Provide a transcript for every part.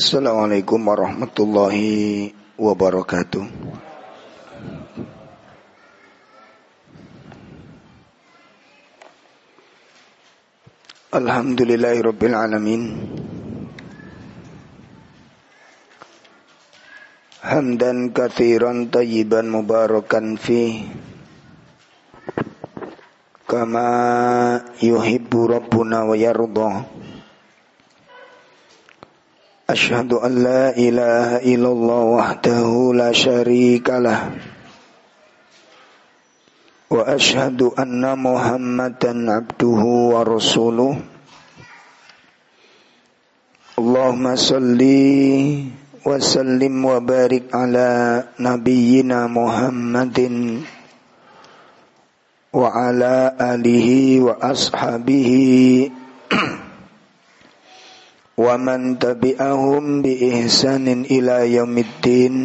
Assalamualaikum warahmatullahi wabarakatuh. Alhamdulillahirabbil alamin. Hamdan katsiran tayyiban mubarakan fi kama yuhibbu rabbuna wa yardah. أشهد أن لا إله إلا الله وحده لا شريك له وأشهد أن محمدا عبده ورسوله اللهم صل وسلم وبارك على نبينا محمد وعلى آله وأصحابه ومن تبعهم بإحسان إلى يوم الدين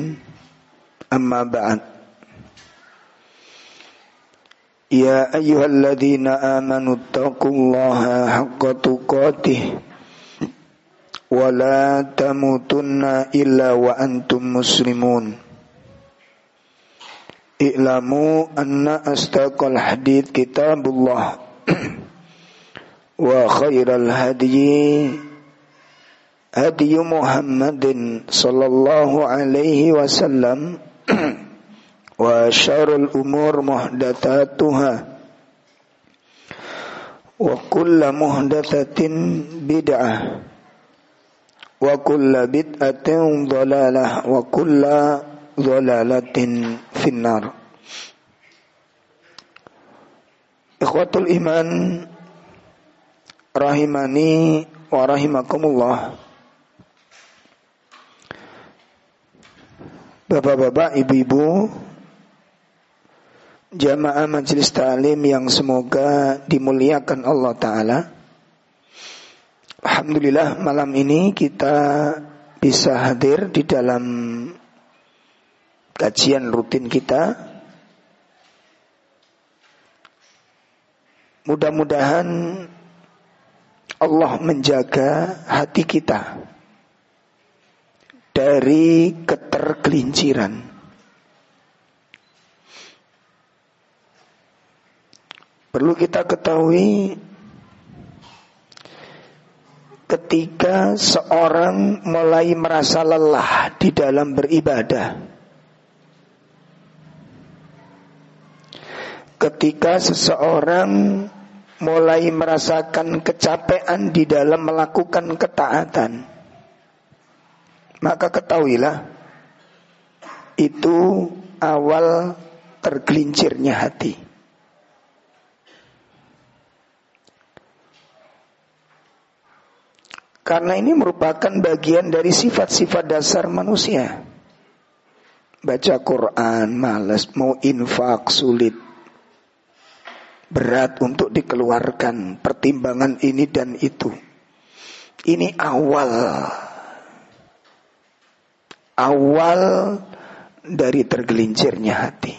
أما بعد يا أيها الذين آمنوا اتقوا الله حق تقاته ولا تموتن إلا وأنتم مسلمون اعلموا أن أصدق الحديث كتاب الله وخير الهدي sallallahu alaihi wasallam wa syarul umur muhdatsatuha wa kullu muhdatsatin bid'ah wa kullu bid'atin dhalalah wa kullu dhalalatin finnar. Ikhwatul iman rahimani wa rahimakumullah Bapak-bapak, ibu-ibu, jamaah majelis ta'lim yang semoga dimuliakan Allah Ta'ala. Alhamdulillah malam ini kita bisa hadir di dalam kajian rutin kita. Mudah-mudahan Allah menjaga hati kita dari ketergelinciran. Perlu kita ketahui ketika seorang mulai merasa lelah di dalam beribadah. Ketika seseorang mulai merasakan kecapean di dalam melakukan ketaatan maka ketahuilah itu awal tergelincirnya hati. Karena ini merupakan bagian dari sifat-sifat dasar manusia. Baca Quran, malas, mau infak, sulit. Berat untuk dikeluarkan, pertimbangan ini dan itu. Ini awal awal dari tergelincirnya hati.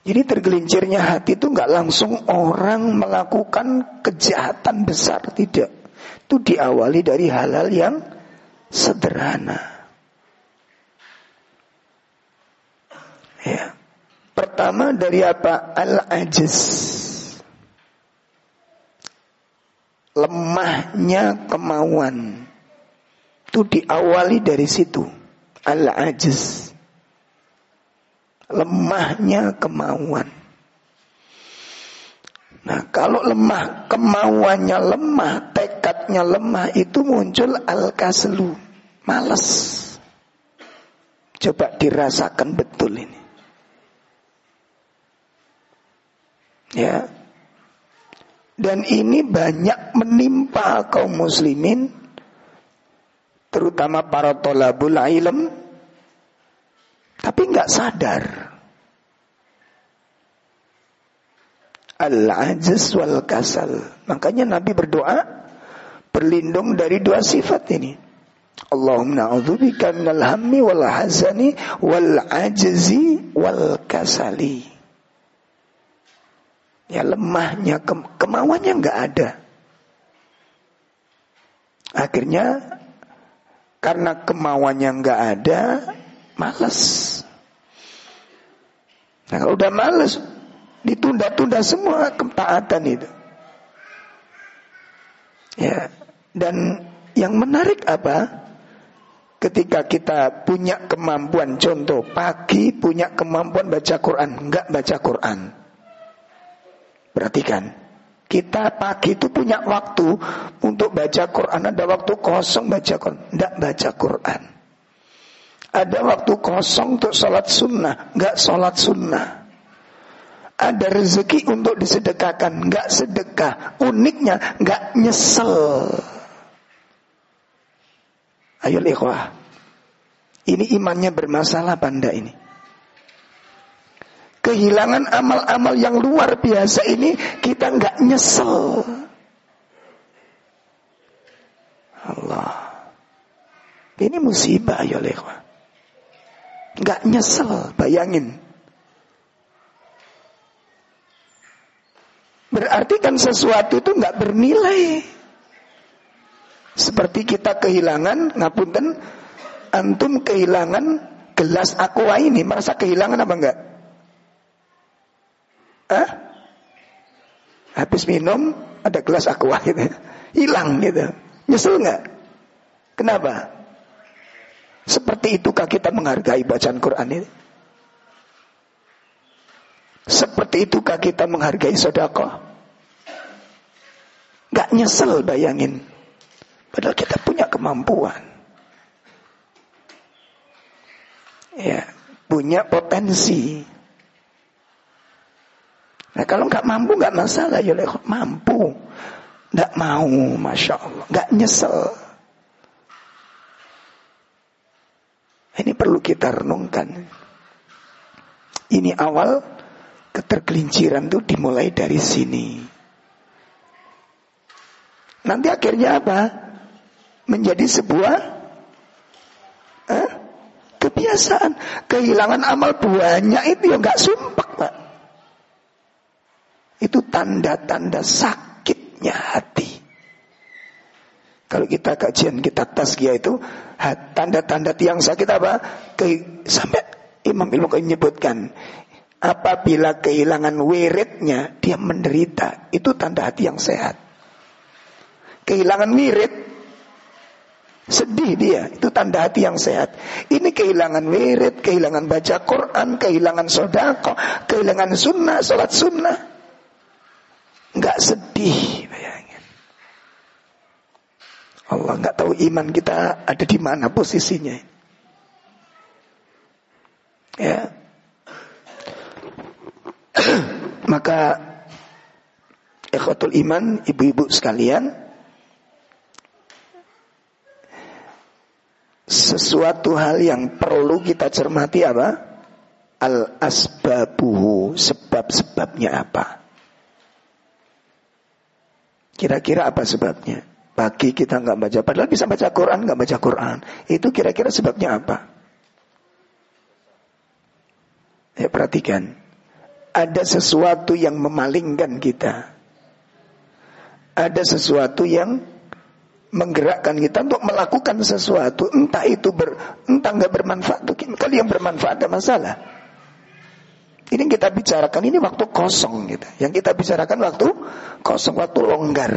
Jadi tergelincirnya hati itu nggak langsung orang melakukan kejahatan besar, tidak. Itu diawali dari hal-hal yang sederhana. Ya. Pertama dari apa? Al-ajiz. Lemahnya kemauan. Itu diawali dari situ. Al-ajiz. Lemahnya kemauan. Nah kalau lemah, kemauannya lemah, tekadnya lemah, itu muncul al-kaslu. Males. Coba dirasakan betul ini. Ya. Dan ini banyak menimpa kaum muslimin terutama para tolabul ilm tapi nggak sadar. Al-ajiz wal kasal. Makanya Nabi berdoa berlindung dari dua sifat ini. Allahumma na'udzubika minal hammi wal hazani wal ajzi wal kasali. Ya lemahnya ke kemauannya nggak ada. Akhirnya karena kemauannya nggak ada, males. Nah kalau udah males, ditunda-tunda semua ketaatan itu. Ya, dan yang menarik apa? Ketika kita punya kemampuan contoh pagi punya kemampuan baca Quran, enggak baca Quran. Perhatikan. Kita pagi itu punya waktu untuk baca Quran, ada waktu kosong baca Quran, enggak baca Quran. Ada waktu kosong untuk sholat sunnah, enggak sholat sunnah. Ada rezeki untuk disedekahkan, enggak sedekah. Uniknya enggak nyesel. Ayo ikhwah. Ini imannya bermasalah panda ini. Kehilangan amal-amal yang luar biasa ini kita nggak nyesel. Allah. Ini musibah ya ikhwah. Nggak nyesel, bayangin. Berarti kan sesuatu itu nggak bernilai. Seperti kita kehilangan, ngapunten, antum kehilangan gelas aqua ini, merasa kehilangan apa enggak? Hah? Habis minum ada gelas aqua gitu. Hilang gitu. Nyesel enggak? Kenapa? Seperti itukah kita menghargai bacaan Quran ini? Seperti itukah kita menghargai sodako? Gak nyesel bayangin. Padahal kita punya kemampuan. Ya, punya potensi. Nah kalau nggak mampu nggak masalah ya mampu, nggak mau, masya Allah, nggak nyesel. Ini perlu kita renungkan. Ini awal ketergelinciran itu dimulai dari sini. Nanti akhirnya apa? menjadi sebuah eh, kebiasaan. Kehilangan amal banyak itu ya nggak sumpah, Pak. Itu tanda-tanda sakitnya hati. Kalau kita kajian kita tasgiyah itu tanda-tanda tiang sakit apa? Ke, sampai Imam Ilmu menyebutkan apabila kehilangan wiridnya dia menderita itu tanda hati yang sehat. Kehilangan wirid Sedih dia, itu tanda hati yang sehat. Ini kehilangan wirid, kehilangan baca Quran, kehilangan sodako, kehilangan sunnah, sholat sunnah. Enggak sedih, bayangin. Allah nggak tahu iman kita ada di mana posisinya. Ya. Maka ikhwatul iman, ibu-ibu sekalian, sesuatu hal yang perlu kita cermati apa? Al asbabuhu, sebab-sebabnya apa? Kira-kira apa sebabnya? Pagi kita nggak baca, padahal bisa baca Quran, nggak baca Quran. Itu kira-kira sebabnya apa? Ya perhatikan, ada sesuatu yang memalingkan kita. Ada sesuatu yang menggerakkan kita untuk melakukan sesuatu entah itu ber, entah nggak bermanfaat kali yang bermanfaat ada masalah ini kita bicarakan ini waktu kosong gitu. Yang kita bicarakan waktu kosong waktu longgar.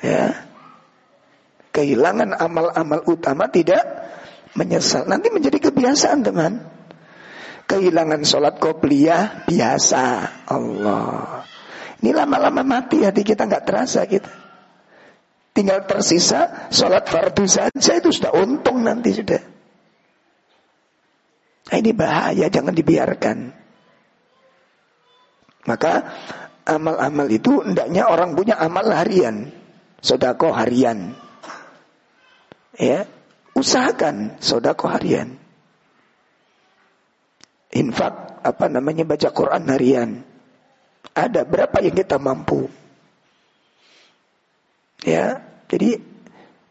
Ya. Kehilangan amal-amal utama tidak menyesal. Nanti menjadi kebiasaan teman. Kehilangan sholat qobliyah biasa. Allah. Ini lama-lama mati hati kita nggak terasa kita. Tinggal tersisa sholat fardu saja itu sudah untung nanti sudah. Nah, ini bahaya jangan dibiarkan. Maka amal-amal itu hendaknya orang punya amal harian, sodako harian. Ya, usahakan sodako harian. Infak apa namanya baca Quran harian ada berapa yang kita mampu. Ya, jadi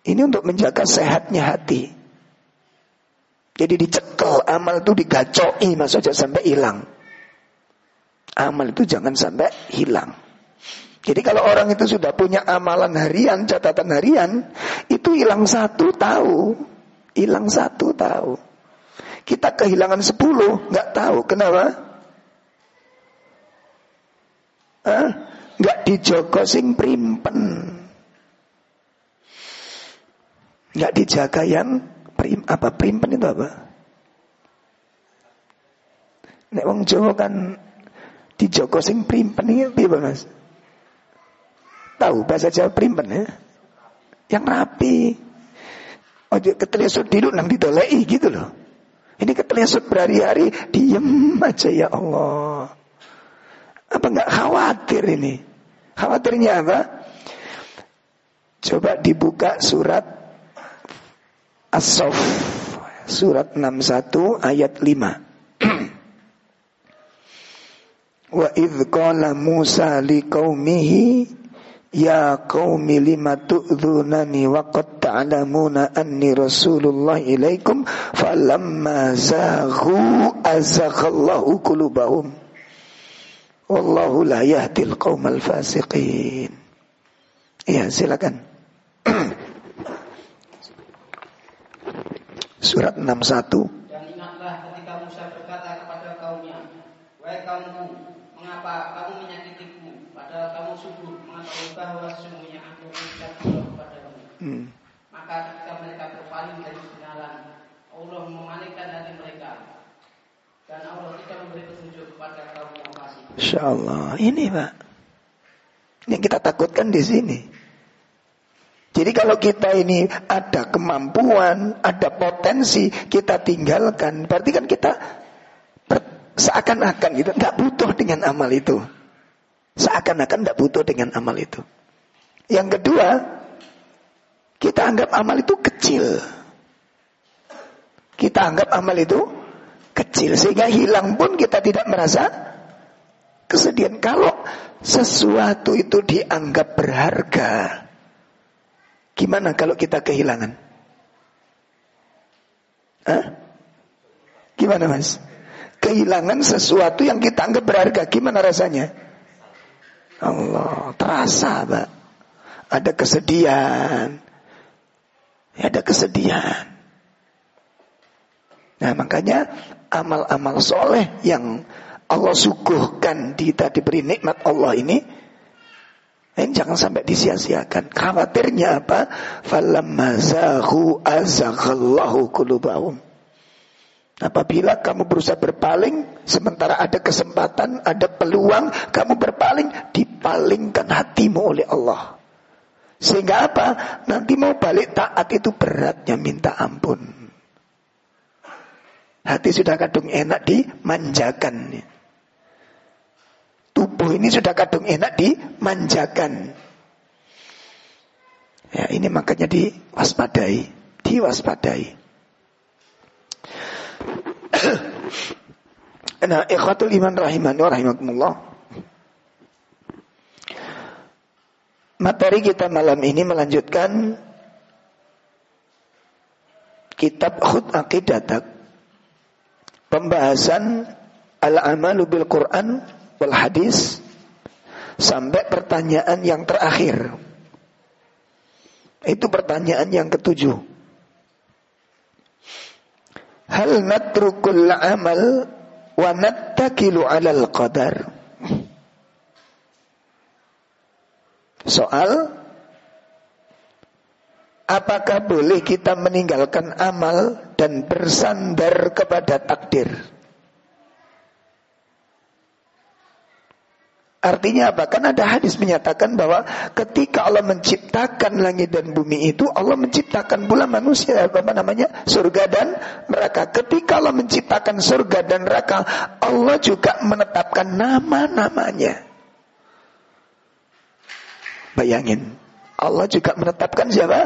ini untuk menjaga sehatnya hati. Jadi dicekel amal itu digacoi maksudnya sampai hilang. Amal itu jangan sampai hilang. Jadi kalau orang itu sudah punya amalan harian, catatan harian, itu hilang satu tahu, hilang satu tahu. Kita kehilangan sepuluh, nggak tahu kenapa? Hah? Nggak dijogo sing primpen, nggak dijaga yang prim apa primpen itu apa? Nek wong Jawa kan dijogo sing primpen iki piye, Mas? Tahu bahasa Jawa primpen ya? Yang rapi. Ojo keteliasut dulu nang ditolei gitu loh. Ini keteliasut berhari-hari diem aja ya Allah. Apa nggak khawatir ini? Khawatirnya apa? Coba dibuka surat As-Saff surat 61 ayat 5. Wa idh qala Musa liqaumihi Ya qaumi lima tu'dhunani wa qad ta'lamuna anni rasulullah ilaikum falamma zaghu azaghallahu qulubahum. Wallahu la yahdil qaumal fasiqin Ya silakan Surat 61 Dan ingatlah ketika Musa berkata kepada kaumnya Wahai kaumku mengapa kamu menyakitiku padahal kamu sungguh mengetahui bahwa sesungguhnya aku mengucap kepada kamu. Hmm. Maka ketika mereka berpaling dari kebenaran, Allah memalingkan hati mereka dan Allah tidak memberi petunjuk kepada kaum yang fasik. Insya Allah ini pak, yang kita takutkan di sini. Jadi kalau kita ini ada kemampuan, ada potensi, kita tinggalkan. Berarti kan kita seakan-akan gitu, nggak butuh dengan amal itu. Seakan-akan tidak butuh dengan amal itu. Yang kedua, kita anggap amal itu kecil. Kita anggap amal itu kecil sehingga hilang pun kita tidak merasa kesedihan. Kalau sesuatu itu dianggap berharga, gimana kalau kita kehilangan? Hah? Gimana mas? Kehilangan sesuatu yang kita anggap berharga, gimana rasanya? Allah, terasa Pak. Ada kesedihan. Ada kesedihan. Nah makanya amal-amal soleh yang Allah suguhkan kita diberi nikmat Allah ini ini jangan sampai disia-siakan. Khawatirnya apa? Falamma zahu azaghallahu kulubahum. Apabila kamu berusaha berpaling, sementara ada kesempatan, ada peluang, kamu berpaling, dipalingkan hatimu oleh Allah. Sehingga apa? Nanti mau balik taat itu beratnya minta ampun. Hati sudah kadung enak dimanjakan. Tubuh ini sudah kadung enak dimanjakan. Ya, ini makanya diwaspadai, diwaspadai. nah, ikhwatul iman rahimani wa rahimakumullah. Materi kita malam ini melanjutkan kitab Khut Aqidatak pembahasan al-amalu bil Quran wal hadis sampai pertanyaan yang terakhir. Itu pertanyaan yang ketujuh. Hal natrukul amal wa nattakilu alal qadar. Soal Apakah boleh kita meninggalkan amal dan bersandar kepada takdir? Artinya apa? Kan ada hadis menyatakan bahwa ketika Allah menciptakan langit dan bumi itu, Allah menciptakan pula manusia, apa namanya? Surga dan neraka. Ketika Allah menciptakan surga dan neraka, Allah juga menetapkan nama-namanya. Bayangin, Allah juga menetapkan siapa?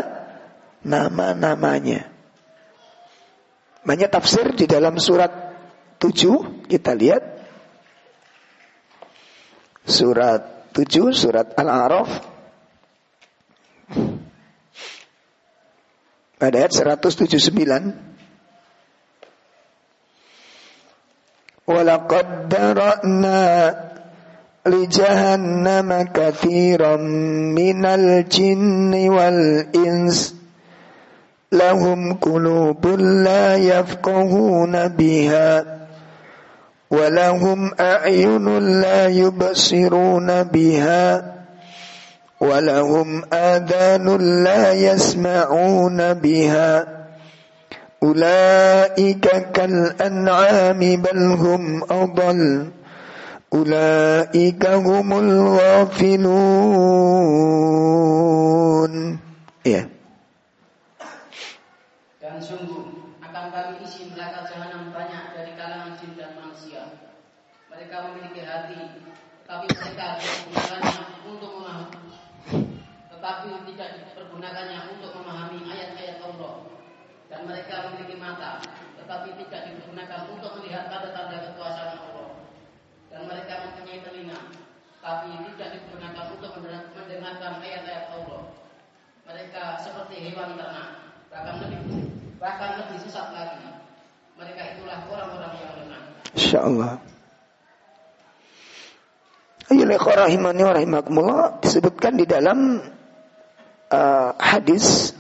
Nama-namanya. Banyak tafsir di dalam surat 7, kita lihat surat 7 surat Al-A'raf pada ayat 179 Walaqad dara'na لجهنم كثيرا من الجن والإنس لهم قلوب لا يفقهون بها ولهم أعين لا يبصرون بها ولهم آذان لا يسمعون بها أولئك كالأنعام بل هم أضل Ulaika humul ghafilun. Ya. Dan sungguh Dan mereka memiliki mata, tetapi tidak dipergunakan untuk melihat tanda-tanda kekuasaan Allah dan mereka mempunyai telinga tapi tidak digunakan untuk mendengarkan ayat-ayat Allah. Mereka seperti hewan ternak, bahkan lebih bahkan lebih sesat lagi. Mereka itulah orang-orang yang lemah. Insyaallah. Ayo rahimani wa rahimakumullah disebutkan di dalam uh, hadis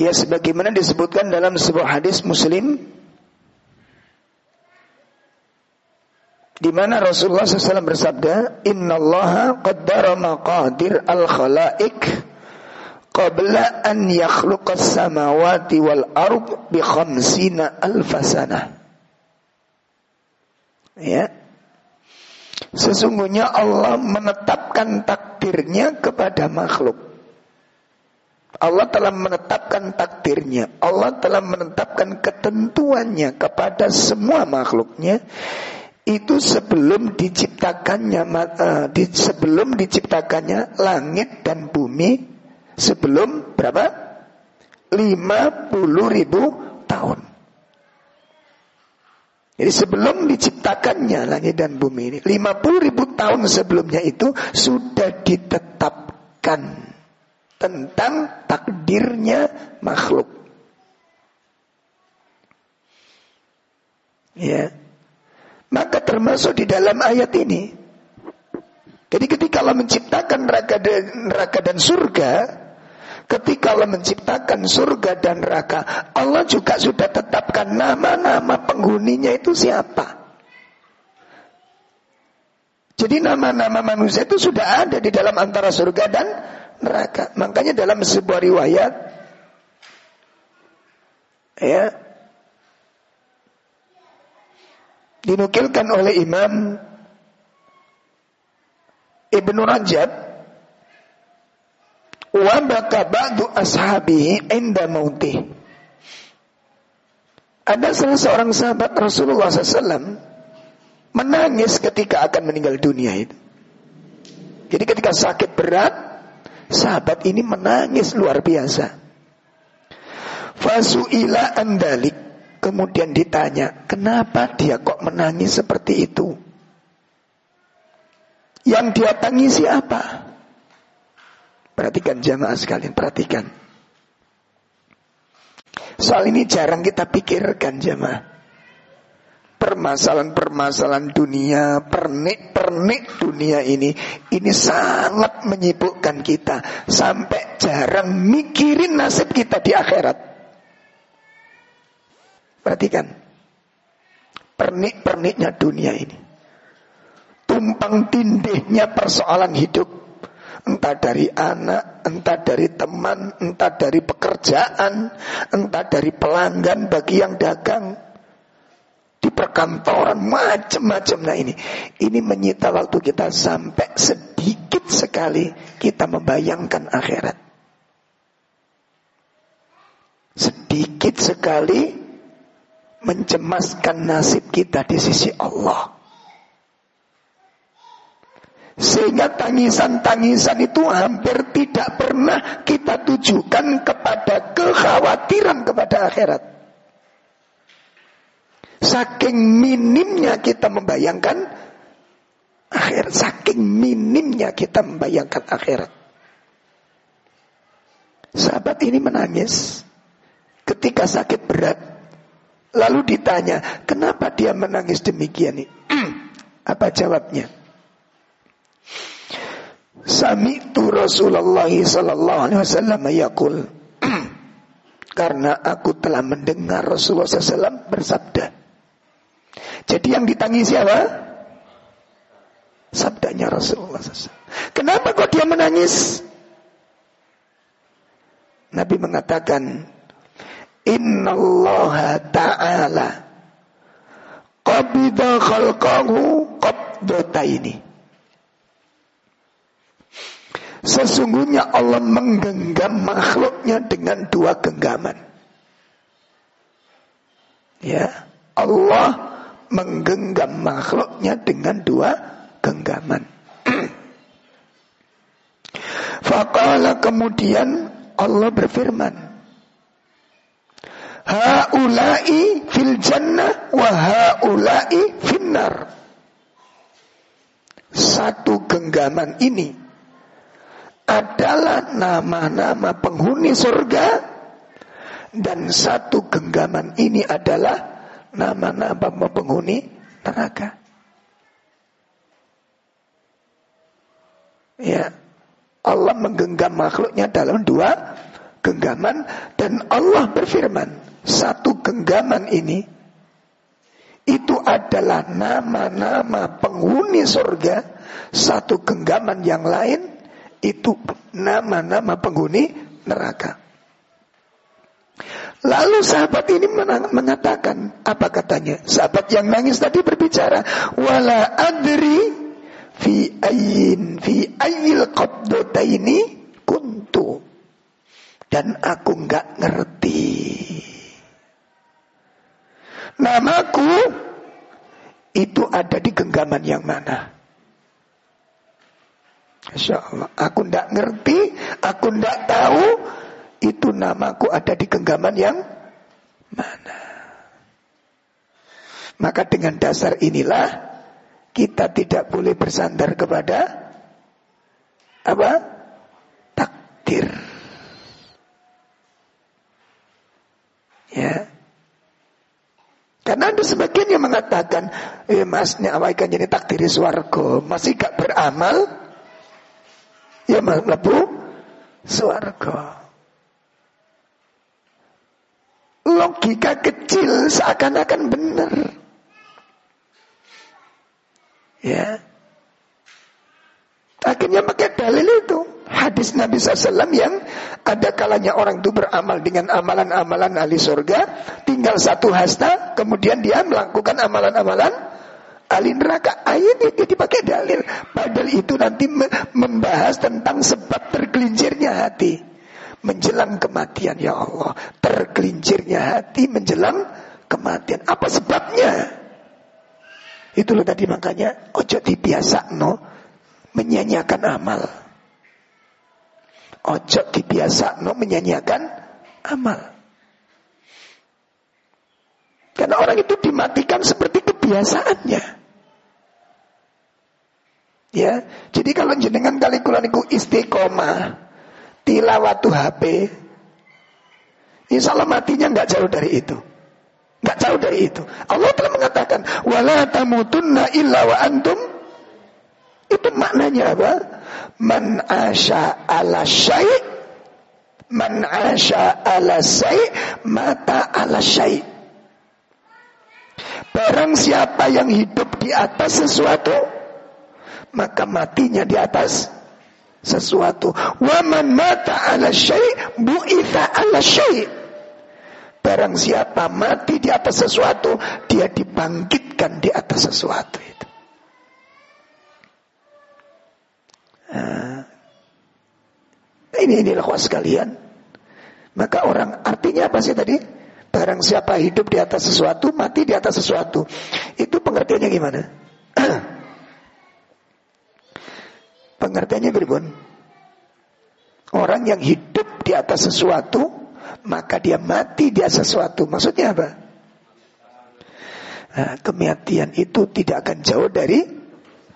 Ya sebagaimana disebutkan dalam sebuah hadis Muslim di mana Rasulullah SAW bersabda, Inna Allah qaddara maqadir al khalaik qabla an yakhluqas samawati wal ard bi khamsina alfasana. Ya. Sesungguhnya Allah menetapkan takdirnya kepada makhluk Allah telah menetapkan takdirnya. Allah telah menetapkan ketentuannya kepada semua makhluknya. Itu sebelum diciptakannya di, sebelum diciptakannya langit dan bumi sebelum berapa? 50 ribu tahun. Jadi sebelum diciptakannya langit dan bumi ini 50 ribu tahun sebelumnya itu sudah ditetapkan tentang takdirnya makhluk. Ya. Maka termasuk di dalam ayat ini. Jadi ketika Allah menciptakan neraka dan, neraka dan surga, ketika Allah menciptakan surga dan neraka, Allah juga sudah tetapkan nama-nama penghuninya itu siapa. Jadi nama-nama manusia itu sudah ada di dalam antara surga dan neraka. Makanya dalam sebuah riwayat ya dinukilkan oleh Imam Ibnu Rajab wa baka ba'du ashabihi inda mautih ada salah seorang sahabat Rasulullah SAW menangis ketika akan meninggal dunia itu. Jadi ketika sakit berat Sahabat ini menangis luar biasa. Fasu'ila andalik. Kemudian ditanya, kenapa dia kok menangis seperti itu? Yang dia tangisi apa? Perhatikan jamaah sekalian, perhatikan. Soal ini jarang kita pikirkan jamaah permasalahan-permasalahan dunia, pernik-pernik dunia ini, ini sangat menyibukkan kita. Sampai jarang mikirin nasib kita di akhirat. Perhatikan, pernik-perniknya dunia ini, tumpang tindihnya persoalan hidup, entah dari anak, entah dari teman, entah dari pekerjaan, entah dari pelanggan bagi yang dagang di perkantoran macam-macam nah ini. Ini menyita waktu kita sampai sedikit sekali kita membayangkan akhirat. Sedikit sekali mencemaskan nasib kita di sisi Allah. Sehingga tangisan-tangisan itu hampir tidak pernah kita tujukan kepada kekhawatiran kepada akhirat Saking minimnya kita membayangkan akhirat. Saking minimnya kita membayangkan akhirat. Sahabat ini menangis ketika sakit berat. Lalu ditanya, kenapa dia menangis demikian? Apa jawabnya? Sami'tu Rasulullah sallallahu alaihi wasallam yaqul karena aku telah mendengar Rasulullah SAW bersabda. Jadi yang ditangisi apa? Sabdanya Rasulullah SAW. Kenapa kok dia menangis? Nabi mengatakan, Inna Allah Ta'ala Qabida khalqahu qabdataini Sesungguhnya Allah menggenggam makhluknya dengan dua genggaman. Ya, Allah menggenggam makhluknya dengan dua genggaman. Fakala kemudian Allah berfirman, haulai fil jannah wa haulai finnar. Satu genggaman ini adalah nama-nama penghuni surga dan satu genggaman ini adalah nama-nama penghuni neraka. Ya, Allah menggenggam makhluknya dalam dua genggaman dan Allah berfirman, satu genggaman ini itu adalah nama-nama penghuni surga, satu genggaman yang lain itu nama-nama penghuni neraka. Lalu sahabat ini mengatakan apa katanya? Sahabat yang nangis tadi berbicara, wala adri fi ayin fi ayil qabdataini kuntu. Dan aku nggak ngerti Namaku itu ada di genggaman yang mana? Masya Allah. Aku tidak ngerti, aku tidak tahu itu namaku ada di genggaman yang mana. Maka dengan dasar inilah kita tidak boleh bersandar kepada apa? Takdir. Ya, karena ada sebagian yang mengatakan, eh mas, ini awaikan jadi takdir suarga, masih gak beramal, ya mas lebu Logika kecil seakan-akan benar. Ya. Akhirnya pakai dalil itu hadis Nabi SAW yang ada kalanya orang itu beramal dengan amalan-amalan ahli surga, tinggal satu hasta, kemudian dia melakukan amalan-amalan ahli neraka. Ayat ini dipakai dalil. Padahal itu nanti membahas tentang sebab tergelincirnya hati. Menjelang kematian ya Allah. Tergelincirnya hati menjelang kematian. Apa sebabnya? Itulah tadi makanya ojo dibiasa no menyanyiakan amal. Ojo dibiasa no menyanyiakan amal. Karena orang itu dimatikan seperti kebiasaannya. Ya, jadi kalau jenengan kali kulaniku istiqomah, tilawatu HP, insya Allah matinya nggak jauh dari itu. Nggak jauh dari itu. Allah telah mengatakan, wala tamutunna illa wa antum. Itu maknanya apa? Man asya ala syai' Man asya ala syai' Mata ala syai' Barang siapa yang hidup di atas sesuatu Maka matinya di atas sesuatu Waman mata ala syai' Bu'itha ala syai' Barang siapa mati di atas sesuatu Dia dibangkitkan di atas sesuatu itu Nah, ini inilah kuas sekalian. Maka orang artinya apa sih tadi? Barang siapa hidup di atas sesuatu, mati di atas sesuatu. Itu pengertiannya gimana? pengertiannya beribun. Orang yang hidup di atas sesuatu, maka dia mati di atas sesuatu. Maksudnya apa? Nah, kematian itu tidak akan jauh dari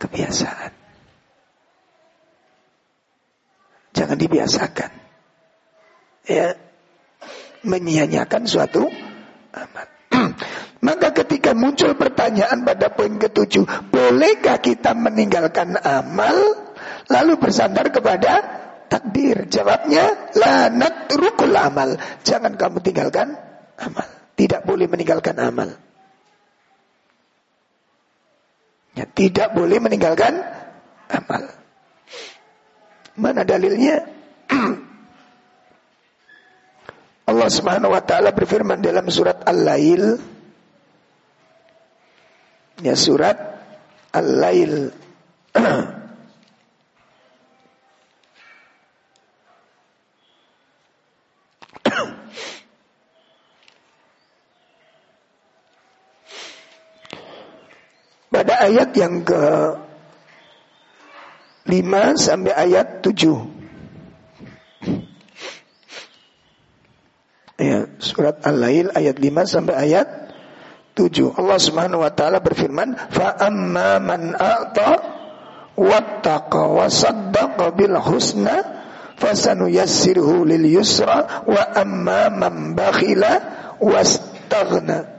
kebiasaan. Jangan dibiasakan. ya menyia-nyiakan suatu amal. Maka ketika muncul pertanyaan pada poin ketujuh, bolehkah kita meninggalkan amal lalu bersandar kepada takdir? Jawabnya, la natrukul amal. Jangan kamu tinggalkan amal. Tidak boleh meninggalkan amal. Ya, tidak boleh meninggalkan amal. Mana dalilnya? Allah Subhanahu wa taala berfirman dalam surat Al-Lail ya surat Al-Lail Pada ayat yang ke 5 sampai ayat 7 Ya, surat Al-Lail ayat 5 sampai ayat 7. Allah Subhanahu wa taala berfirman, "Fa amma man a'ta wattaqa wa saddaqa bil husna fasanuyassiruhu lil yusra wa amma man bakhila wastaghna."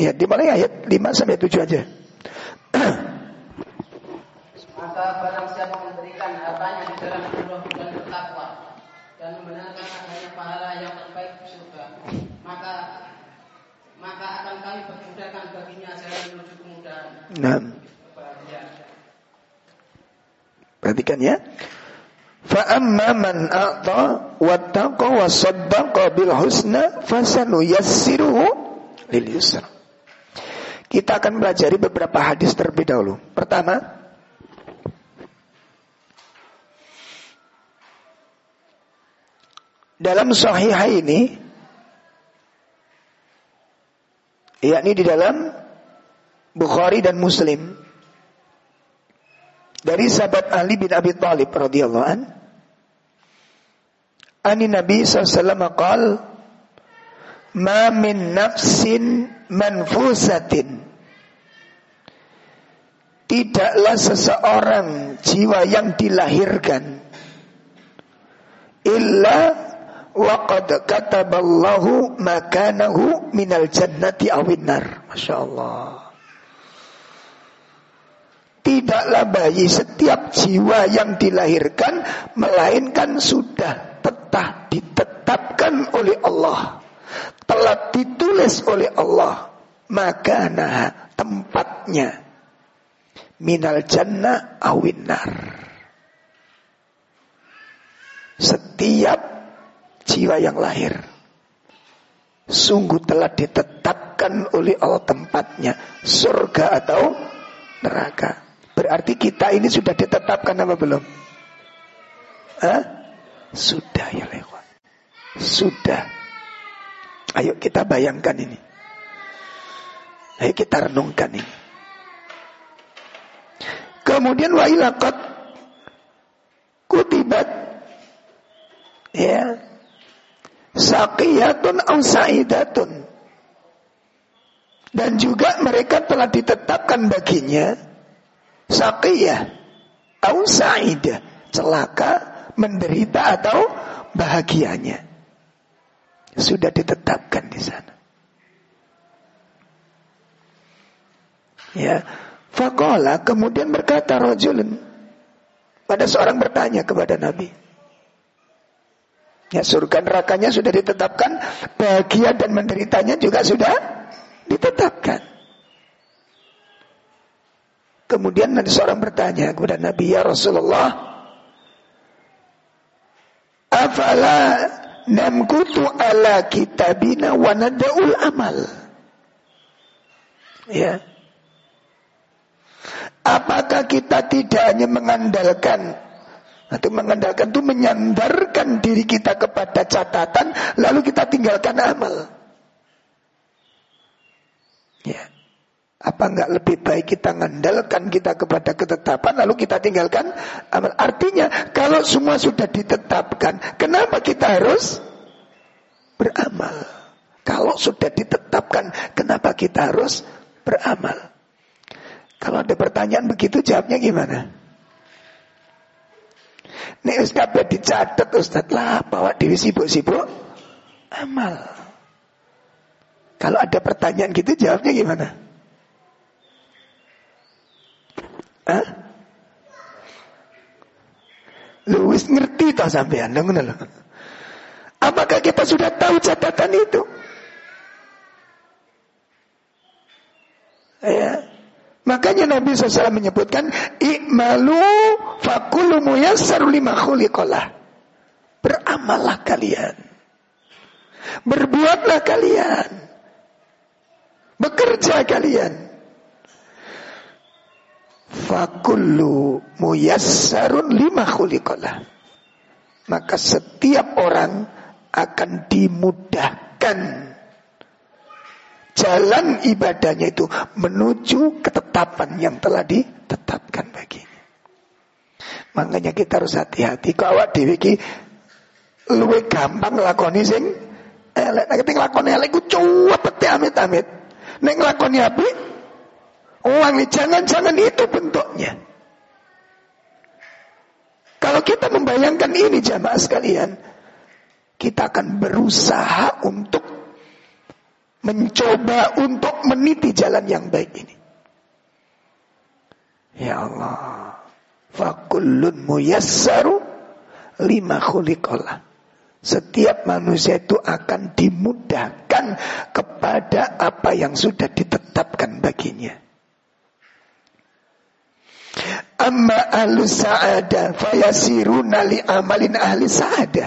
Ya, di mana ayat 5 sampai 7 aja. Maka barang siapa memberikan hartanya di dalam Allah dan bertakwa dan membenarkan adanya pahala yang terbaik maka maka akan kami permudahkan baginya jalan menuju kemudahan. Nah. Perhatikan ya. Fa'amma man a'ta wattaqa wa saddaqa bil husna fasanuyassiruhu lil yusra. Kita akan pelajari beberapa hadis terlebih dahulu. Pertama, dalam sahih ini yakni di dalam Bukhari dan Muslim dari sahabat Ali bin Abi Thalib radhiyallahu an Ani Nabi sallallahu qal ma min nafsin manfusatin tidaklah seseorang jiwa yang dilahirkan illa Waqad kataballahu makanahu minal jannati awinar. Masya Allah. Tidaklah bayi setiap jiwa yang dilahirkan Melainkan sudah tetap ditetapkan oleh Allah Telah ditulis oleh Allah Makana tempatnya Minal jannah awinar Setiap jiwa yang lahir. Sungguh telah ditetapkan oleh Allah tempatnya surga atau neraka. Berarti kita ini sudah ditetapkan apa belum? Hah? Sudah ya lewat. Sudah. Ayo kita bayangkan ini. Ayo kita renungkan ini. Kemudian wa ilaqat kutibat ya Saqiyatun au sa'idatun. Dan juga mereka telah ditetapkan baginya saqiyah au sa'idah, celaka, menderita atau bahagianya. Sudah ditetapkan di sana. Ya, Fakola kemudian berkata rojulun pada seorang bertanya kepada Nabi, Ya surga nerakanya sudah ditetapkan, bahagia dan menderitanya juga sudah ditetapkan. Kemudian nanti seorang bertanya kepada Nabi ya Rasulullah, afala namkutu ala kitabina wa nada'ul amal. Ya. Apakah kita tidak hanya mengandalkan atau mengandalkan itu menyandarkan diri kita kepada catatan lalu kita tinggalkan amal. Ya. Apa enggak lebih baik kita mengandalkan kita kepada ketetapan lalu kita tinggalkan amal. Artinya kalau semua sudah ditetapkan, kenapa kita harus beramal? Kalau sudah ditetapkan, kenapa kita harus beramal? Kalau ada pertanyaan begitu jawabnya gimana? Nek wis kabeh dicatet Ustaz lah bawa diri sibuk-sibuk amal. Kalau ada pertanyaan gitu jawabnya gimana? Hah? Luwis ngerti tak sampean ngono lho. Apakah kita sudah tahu catatan itu? Ya. Makanya Nabi SAW menyebutkan I'malu fakulu muyassaru lima khuliqalah Beramallah kalian Berbuatlah kalian Bekerja kalian Fakullu muyassarun lima khuliqalah. Maka setiap orang akan dimudahkan Jalan ibadahnya itu menuju ketetapan yang telah ditetapkan baginya. Makanya kita harus hati-hati. Kau awak dewi luwe gampang lakoni sing elek? Nek lakoni elek ku cuwet amit-amit. Nek lakoni apik wangi jangan-jangan itu bentuknya. Kalau kita membayangkan ini jamaah sekalian kita akan berusaha untuk mencoba untuk meniti jalan yang baik ini. Ya Allah fakullun muyassaru lima khuliqallah setiap manusia itu akan dimudahkan kepada apa yang sudah ditetapkan baginya. Amma ahlu sa'ada fayasiruna li amalin ahli sa'ada.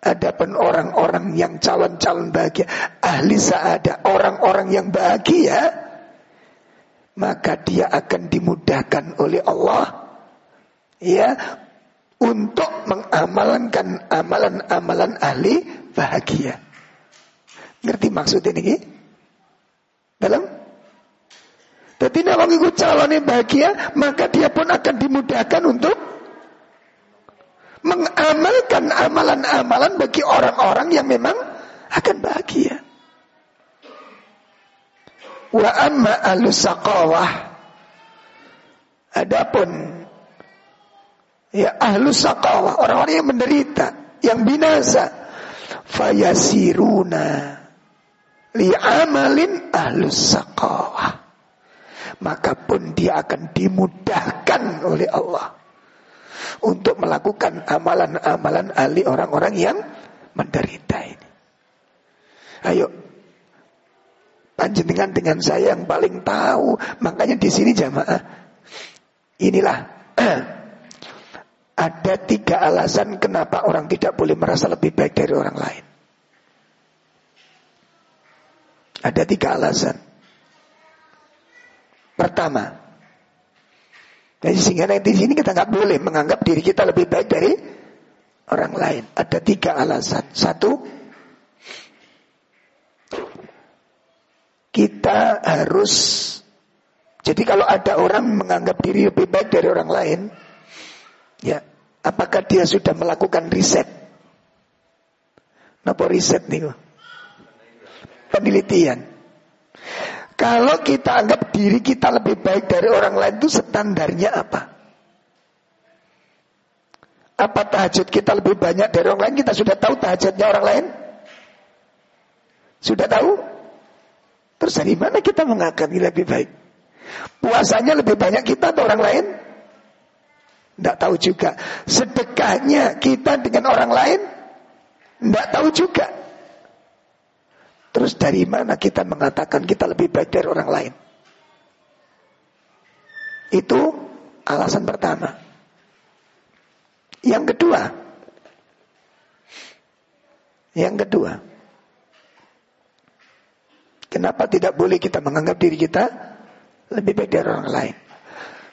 Adapun orang-orang yang calon-calon bahagia, ahli sa'ada, orang-orang yang bahagia, maka dia akan dimudahkan oleh Allah ya untuk mengamalkan amalan-amalan ahli bahagia. Ngerti maksud ini? Dalam? Jadi kalau ikut calonnya bahagia, maka dia pun akan dimudahkan untuk mengamalkan amalan-amalan bagi orang-orang yang memang akan bahagia. Wa amma alusaqawah. Adapun Ya ahlu sakawah, orang-orang yang menderita, yang binasa. Fayasiruna li'amalin ahlu sakawah. Maka pun dia akan dimudahkan oleh Allah untuk melakukan amalan-amalan ahli orang-orang yang menderita ini. Ayo, panjenengan dengan saya yang paling tahu. Makanya di sini jamaah, inilah Ada tiga alasan kenapa orang tidak boleh merasa lebih baik dari orang lain. Ada tiga alasan. Pertama, jadi sehingga nanti di sini kita nggak boleh menganggap diri kita lebih baik dari orang lain. Ada tiga alasan. Satu, kita harus jadi kalau ada orang menganggap diri lebih baik dari orang lain, ya Apakah dia sudah melakukan riset? Napa riset nih? Penelitian. Kalau kita anggap diri kita lebih baik dari orang lain itu standarnya apa? Apa tahajud kita lebih banyak dari orang lain? Kita sudah tahu tahajudnya orang lain? Sudah tahu? Terus dari mana kita mengakui lebih baik? Puasanya lebih banyak kita atau orang lain? Tidak tahu juga. Sedekahnya kita dengan orang lain. Tidak tahu juga. Terus dari mana kita mengatakan kita lebih baik dari orang lain? Itu alasan pertama. Yang kedua. Yang kedua. Kenapa tidak boleh kita menganggap diri kita lebih baik dari orang lain?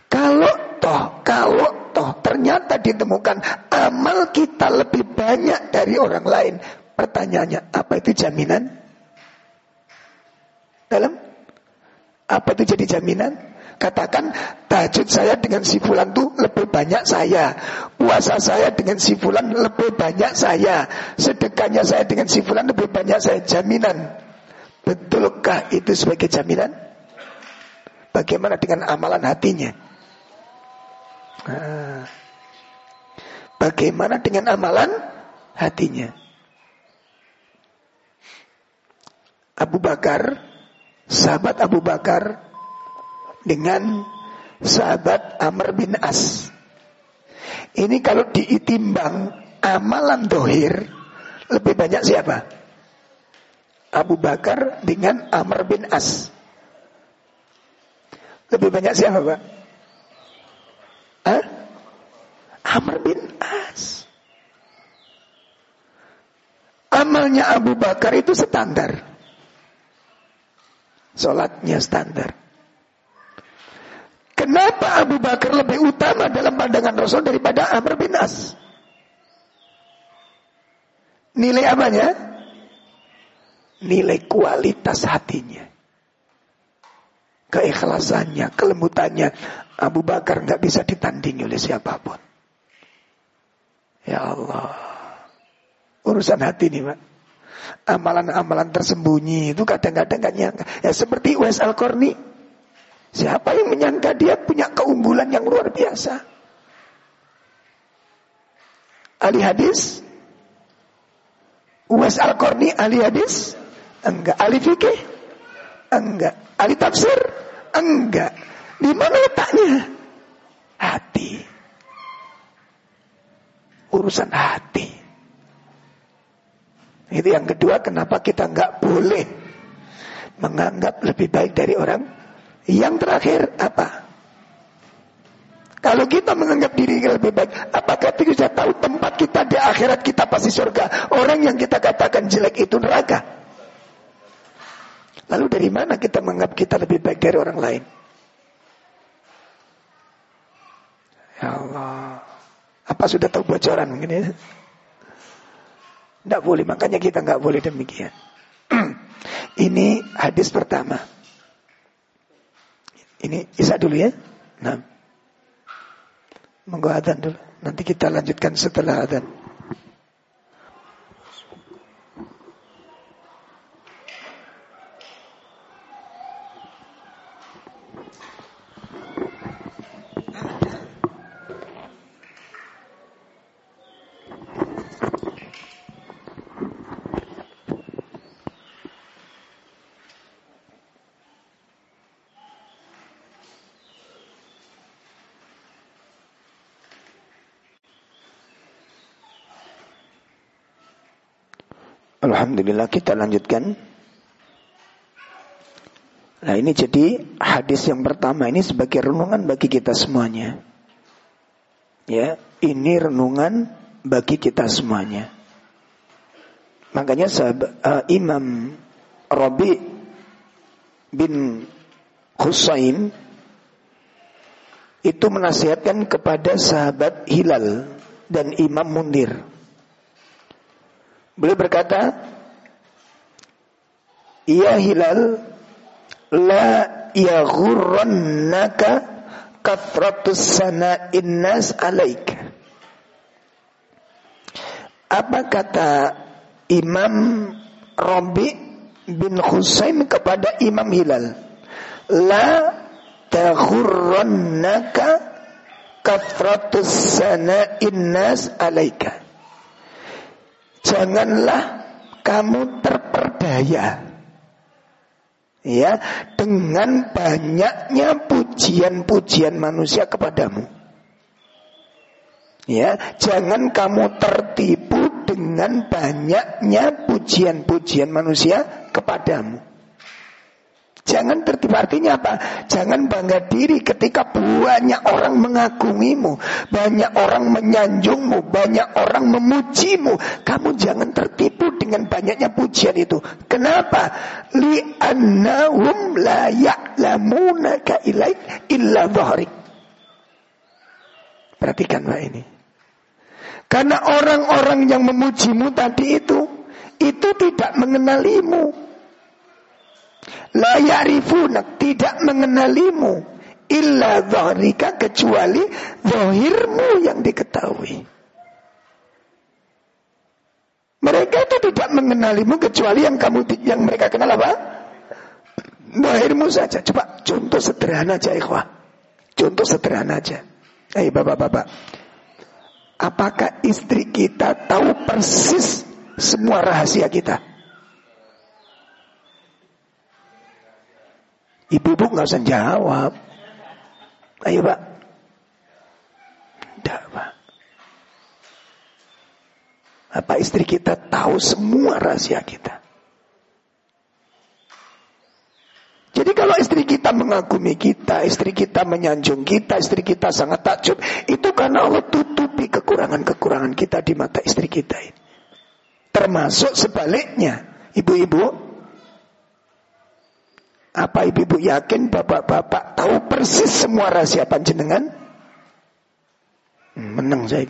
Kalau toh, kalau toh ternyata ditemukan amal kita lebih banyak dari orang lain. Pertanyaannya, apa itu jaminan? Dalam apa itu jadi jaminan? Katakan tahajud saya dengan si fulan tuh lebih banyak saya. Puasa saya dengan si fulan lebih banyak saya. Sedekahnya saya dengan si fulan lebih banyak saya. Jaminan. Betulkah itu sebagai jaminan? Bagaimana dengan amalan hatinya? Nah, bagaimana dengan amalan hatinya? Abu Bakar, sahabat Abu Bakar dengan sahabat Amr bin As. Ini kalau diitimbang amalan dohir lebih banyak siapa? Abu Bakar dengan Amr bin As. Lebih banyak siapa Pak? Hah? Amr bin As. Amalnya Abu Bakar itu standar. Sholatnya standar. Kenapa Abu Bakar lebih utama dalam pandangan Rasul daripada Amr bin As? Nilai apanya? Nilai kualitas hatinya. Keikhlasannya, kelembutannya. Abu Bakar nggak bisa ditandingi oleh siapa pun. Ya Allah. Urusan hati nih, Pak. Amalan-amalan tersembunyi itu kadang-kadang gak nyangka. Ya seperti Wes Al-Qarni. Siapa yang menyangka dia punya keunggulan yang luar biasa? Ahli hadis? Uwais Al-Qarni ahli hadis? Enggak. Ahli fikih? Enggak. Ahli tafsir? Enggak. Di mana letaknya? Hati. Urusan hati. Itu yang kedua, kenapa kita enggak boleh menganggap lebih baik dari orang yang terakhir apa? Kalau kita menganggap diri kita lebih baik, apakah kita sudah tahu tempat kita di akhirat kita pasti surga? Orang yang kita katakan jelek itu neraka. Lalu dari mana kita menganggap kita lebih baik dari orang lain? Ya Allah. Apa sudah tahu bocoran mungkin ya? Tidak boleh, makanya kita nggak boleh demikian. Ini hadis pertama. Ini Isa dulu ya. Nah. Monggo dulu. Nanti kita lanjutkan setelah adzan. Alhamdulillah kita lanjutkan. Nah ini jadi hadis yang pertama ini sebagai renungan bagi kita semuanya. Ya, ini renungan bagi kita semuanya. Makanya sahabat, uh, Imam Rabi bin Husain itu menasihatkan kepada sahabat Hilal dan Imam Mundir Beliau berkata, Ya Hilal, La yaghurrannaka kathratus sana'in nas alaik. Apa kata Imam Rabi bin Husain kepada Imam Hilal? La taghurrannaka kathratus sana'in nas alaika janganlah kamu terperdaya. Ya dengan banyaknya pujian-pujian manusia kepadamu. Ya jangan kamu tertipu dengan banyaknya pujian-pujian manusia kepadamu Jangan tertipu artinya apa? Jangan bangga diri ketika banyak orang mengagumimu, banyak orang menyanjungmu, banyak orang memujimu. Kamu jangan tertipu dengan banyaknya pujian itu. Kenapa? Li'annahum la ya'lamunaka ilaik illa dhahrik. Perhatikan Pak ini. Karena orang-orang yang memujimu tadi itu, itu tidak mengenalimu. La ya'rifunak tidak mengenalimu illa dhahrika kecuali zahirmu yang diketahui. Mereka itu tidak mengenalimu kecuali yang kamu yang mereka kenal apa? Zahirmu saja. Coba contoh sederhana aja ikhwah. Contoh sederhana aja. Hei bapak-bapak. Apakah istri kita tahu persis semua rahasia kita? Ibu-ibu nggak usah jawab. Ayo pak. Tidak pak. Apa istri kita tahu semua rahasia kita? Jadi kalau istri kita mengagumi kita, istri kita menyanjung kita, istri kita sangat takjub, itu karena Allah tutupi kekurangan-kekurangan kita di mata istri kita ini. Termasuk sebaliknya, ibu-ibu, apa ibu-ibu yakin bapak-bapak tahu persis semua rahasia panjenengan? Hmm, menang saya.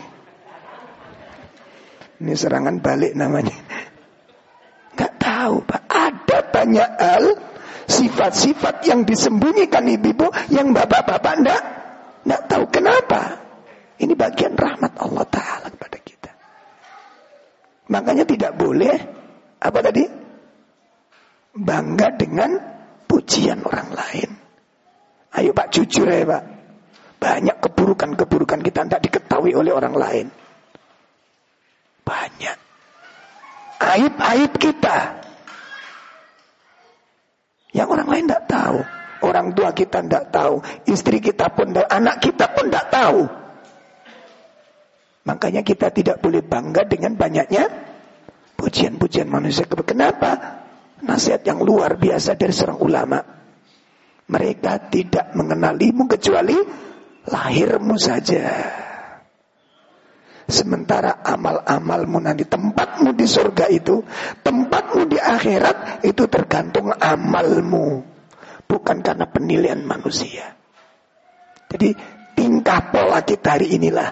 Ini serangan balik namanya. Gak tahu pak. Ada banyak hal sifat-sifat yang disembunyikan ibu-ibu yang bapak-bapak ndak ndak tahu kenapa. Ini bagian rahmat Allah Taala kepada kita. Makanya tidak boleh apa tadi bangga dengan pujian orang lain. Ayo Pak jujur ya Pak. Banyak keburukan-keburukan kita tidak diketahui oleh orang lain. Banyak. Aib-aib kita. Yang orang lain tidak tahu. Orang tua kita tidak tahu. Istri kita pun tidak, anak kita pun tidak tahu. Makanya kita tidak boleh bangga dengan banyaknya pujian-pujian manusia. Kenapa? Nasihat yang luar biasa dari seorang ulama. Mereka tidak mengenalimu kecuali lahirmu saja. Sementara amal-amalmu nanti tempatmu di surga itu, tempatmu di akhirat itu tergantung amalmu, bukan karena penilaian manusia. Jadi tingkah pola kita hari inilah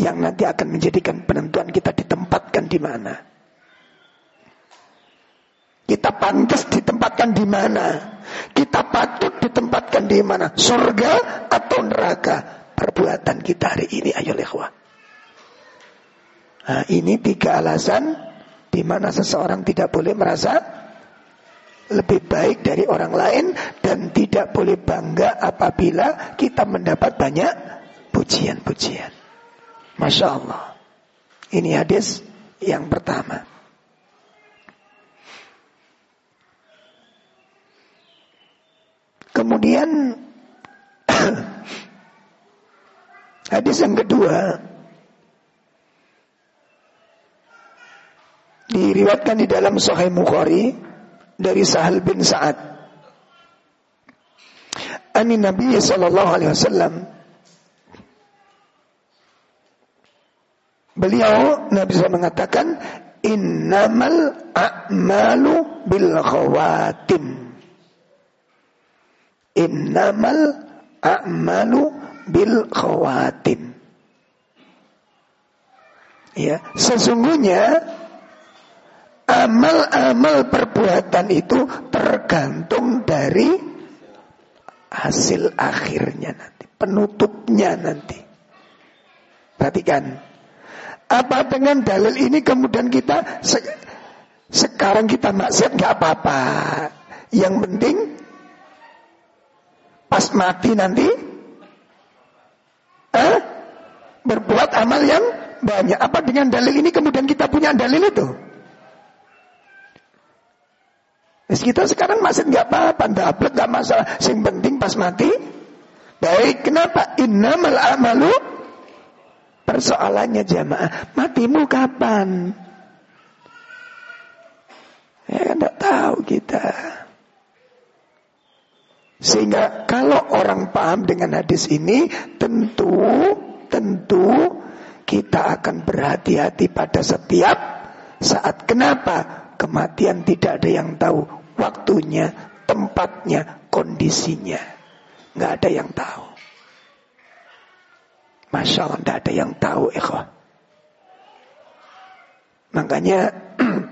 yang nanti akan menjadikan penentuan kita ditempatkan di mana. Kita pantas ditempatkan di mana? Kita patut ditempatkan di mana? Surga atau neraka? Perbuatan kita hari ini, ayo lehwa. Nah, ini tiga alasan di mana seseorang tidak boleh merasa lebih baik dari orang lain dan tidak boleh bangga apabila kita mendapat banyak pujian-pujian. Masya Allah. Ini hadis yang pertama. Kemudian hadis yang kedua diriwatkan di dalam Sahih Bukhari dari Sahal bin Sa'ad. Ani Nabi sallallahu alaihi wasallam Beliau Nabi SAW mengatakan innamal a'malu bil khawatim Innamal a'malu bil khawatim. Ya, sesungguhnya amal-amal perbuatan itu tergantung dari hasil akhirnya nanti, penutupnya nanti. Perhatikan. Apa dengan dalil ini kemudian kita se sekarang kita maksiat nggak apa-apa. Yang penting pas mati nanti eh, berbuat amal yang banyak. Apa dengan dalil ini kemudian kita punya dalil itu? Terus kita sekarang masih nggak apa-apa, dapat nggak masalah. Yang penting pas mati, baik. Kenapa? Innamal amalu persoalannya jamaah. Matimu kapan? Ya kan tahu kita. Sehingga kalau orang paham dengan hadis ini, tentu, tentu kita akan berhati-hati pada setiap saat. Kenapa? Kematian tidak ada yang tahu waktunya, tempatnya, kondisinya. Nggak ada yang tahu. Masya Allah, tidak ada yang tahu, ikhwah. Makanya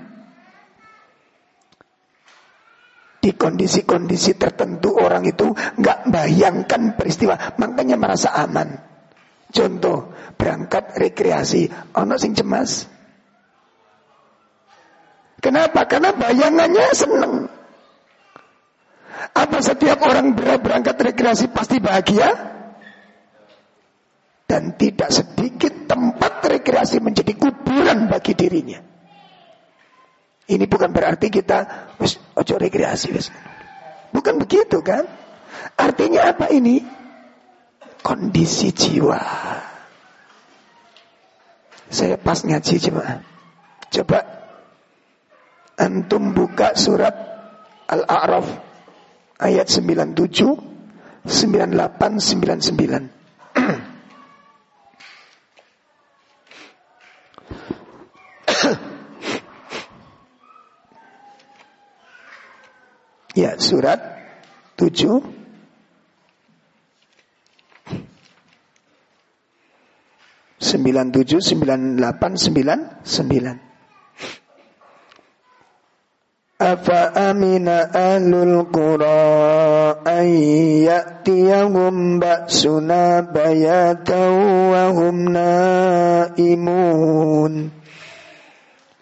di kondisi-kondisi tertentu orang itu nggak bayangkan peristiwa, makanya merasa aman. Contoh, berangkat rekreasi, ono sing cemas. Kenapa? Karena bayangannya seneng. Apa setiap orang berangkat rekreasi pasti bahagia? Dan tidak sedikit tempat rekreasi menjadi kuburan bagi dirinya. Ini bukan berarti kita wis ojo rekreasi wis. Bukan begitu kan? Artinya apa ini? Kondisi jiwa. Saya pas ngaji coba. Coba antum buka surat Al-A'raf ayat 97 98 99. ya, surat 7 97 98 99 أفأمن أهل القرى أن يأتيهم بأسنا بياتا وهم نائمون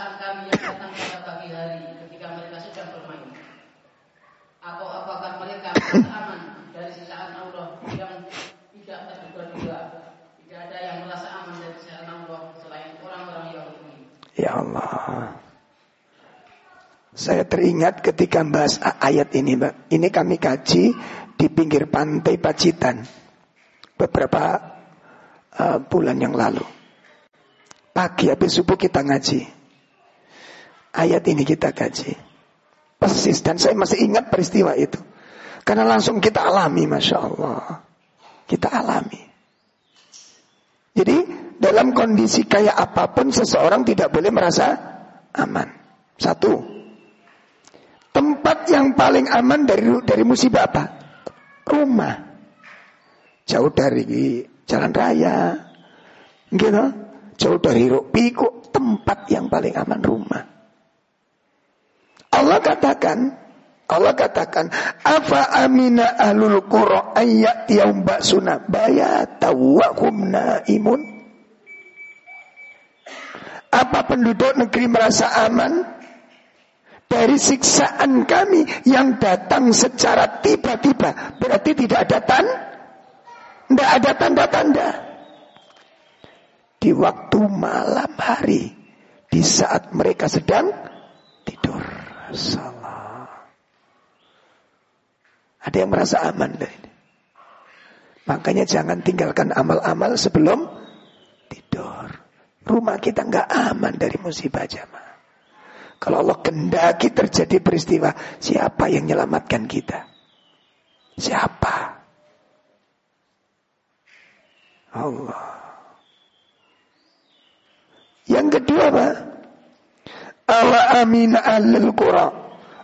siksaan kami yang datang pada pagi hari ketika mereka sedang bermain? Atau apakah mereka aman dari siksaan Allah yang tidak terduga-duga? Tidak ada yang merasa aman dari siksaan Allah selain orang-orang Yahudi. Ya Allah. Saya teringat ketika bahas ayat ini, Mbak. Ini kami kaji di pinggir pantai Pacitan beberapa uh, bulan yang lalu. Pagi habis subuh kita ngaji. Ayat ini kita kaji. Persis dan saya masih ingat peristiwa itu. Karena langsung kita alami, masya Allah. Kita alami. Jadi dalam kondisi kayak apa pun seseorang tidak boleh merasa aman. Satu, Tempat yang paling aman dari dari musibah apa? Rumah. Jauh dari jalan raya. Gitu. Jauh dari pikuk. Tempat yang paling aman rumah. Allah katakan, Allah katakan, "Afa amina ahlul qura ayat ba'suna bayata wa hum naimun?" Apa penduduk negeri merasa aman dari siksaan kami yang datang secara tiba-tiba. Berarti tidak ada tanda. Tidak ada tanda-tanda. Di waktu malam hari. Di saat mereka sedang. Salah. Ada yang merasa aman dari ini. Makanya jangan tinggalkan amal-amal sebelum tidur. Rumah kita nggak aman dari musibah jamaah. Kalau Allah kendaki terjadi peristiwa, siapa yang menyelamatkan kita? Siapa? Allah. Yang kedua apa? Awa amin alil qura.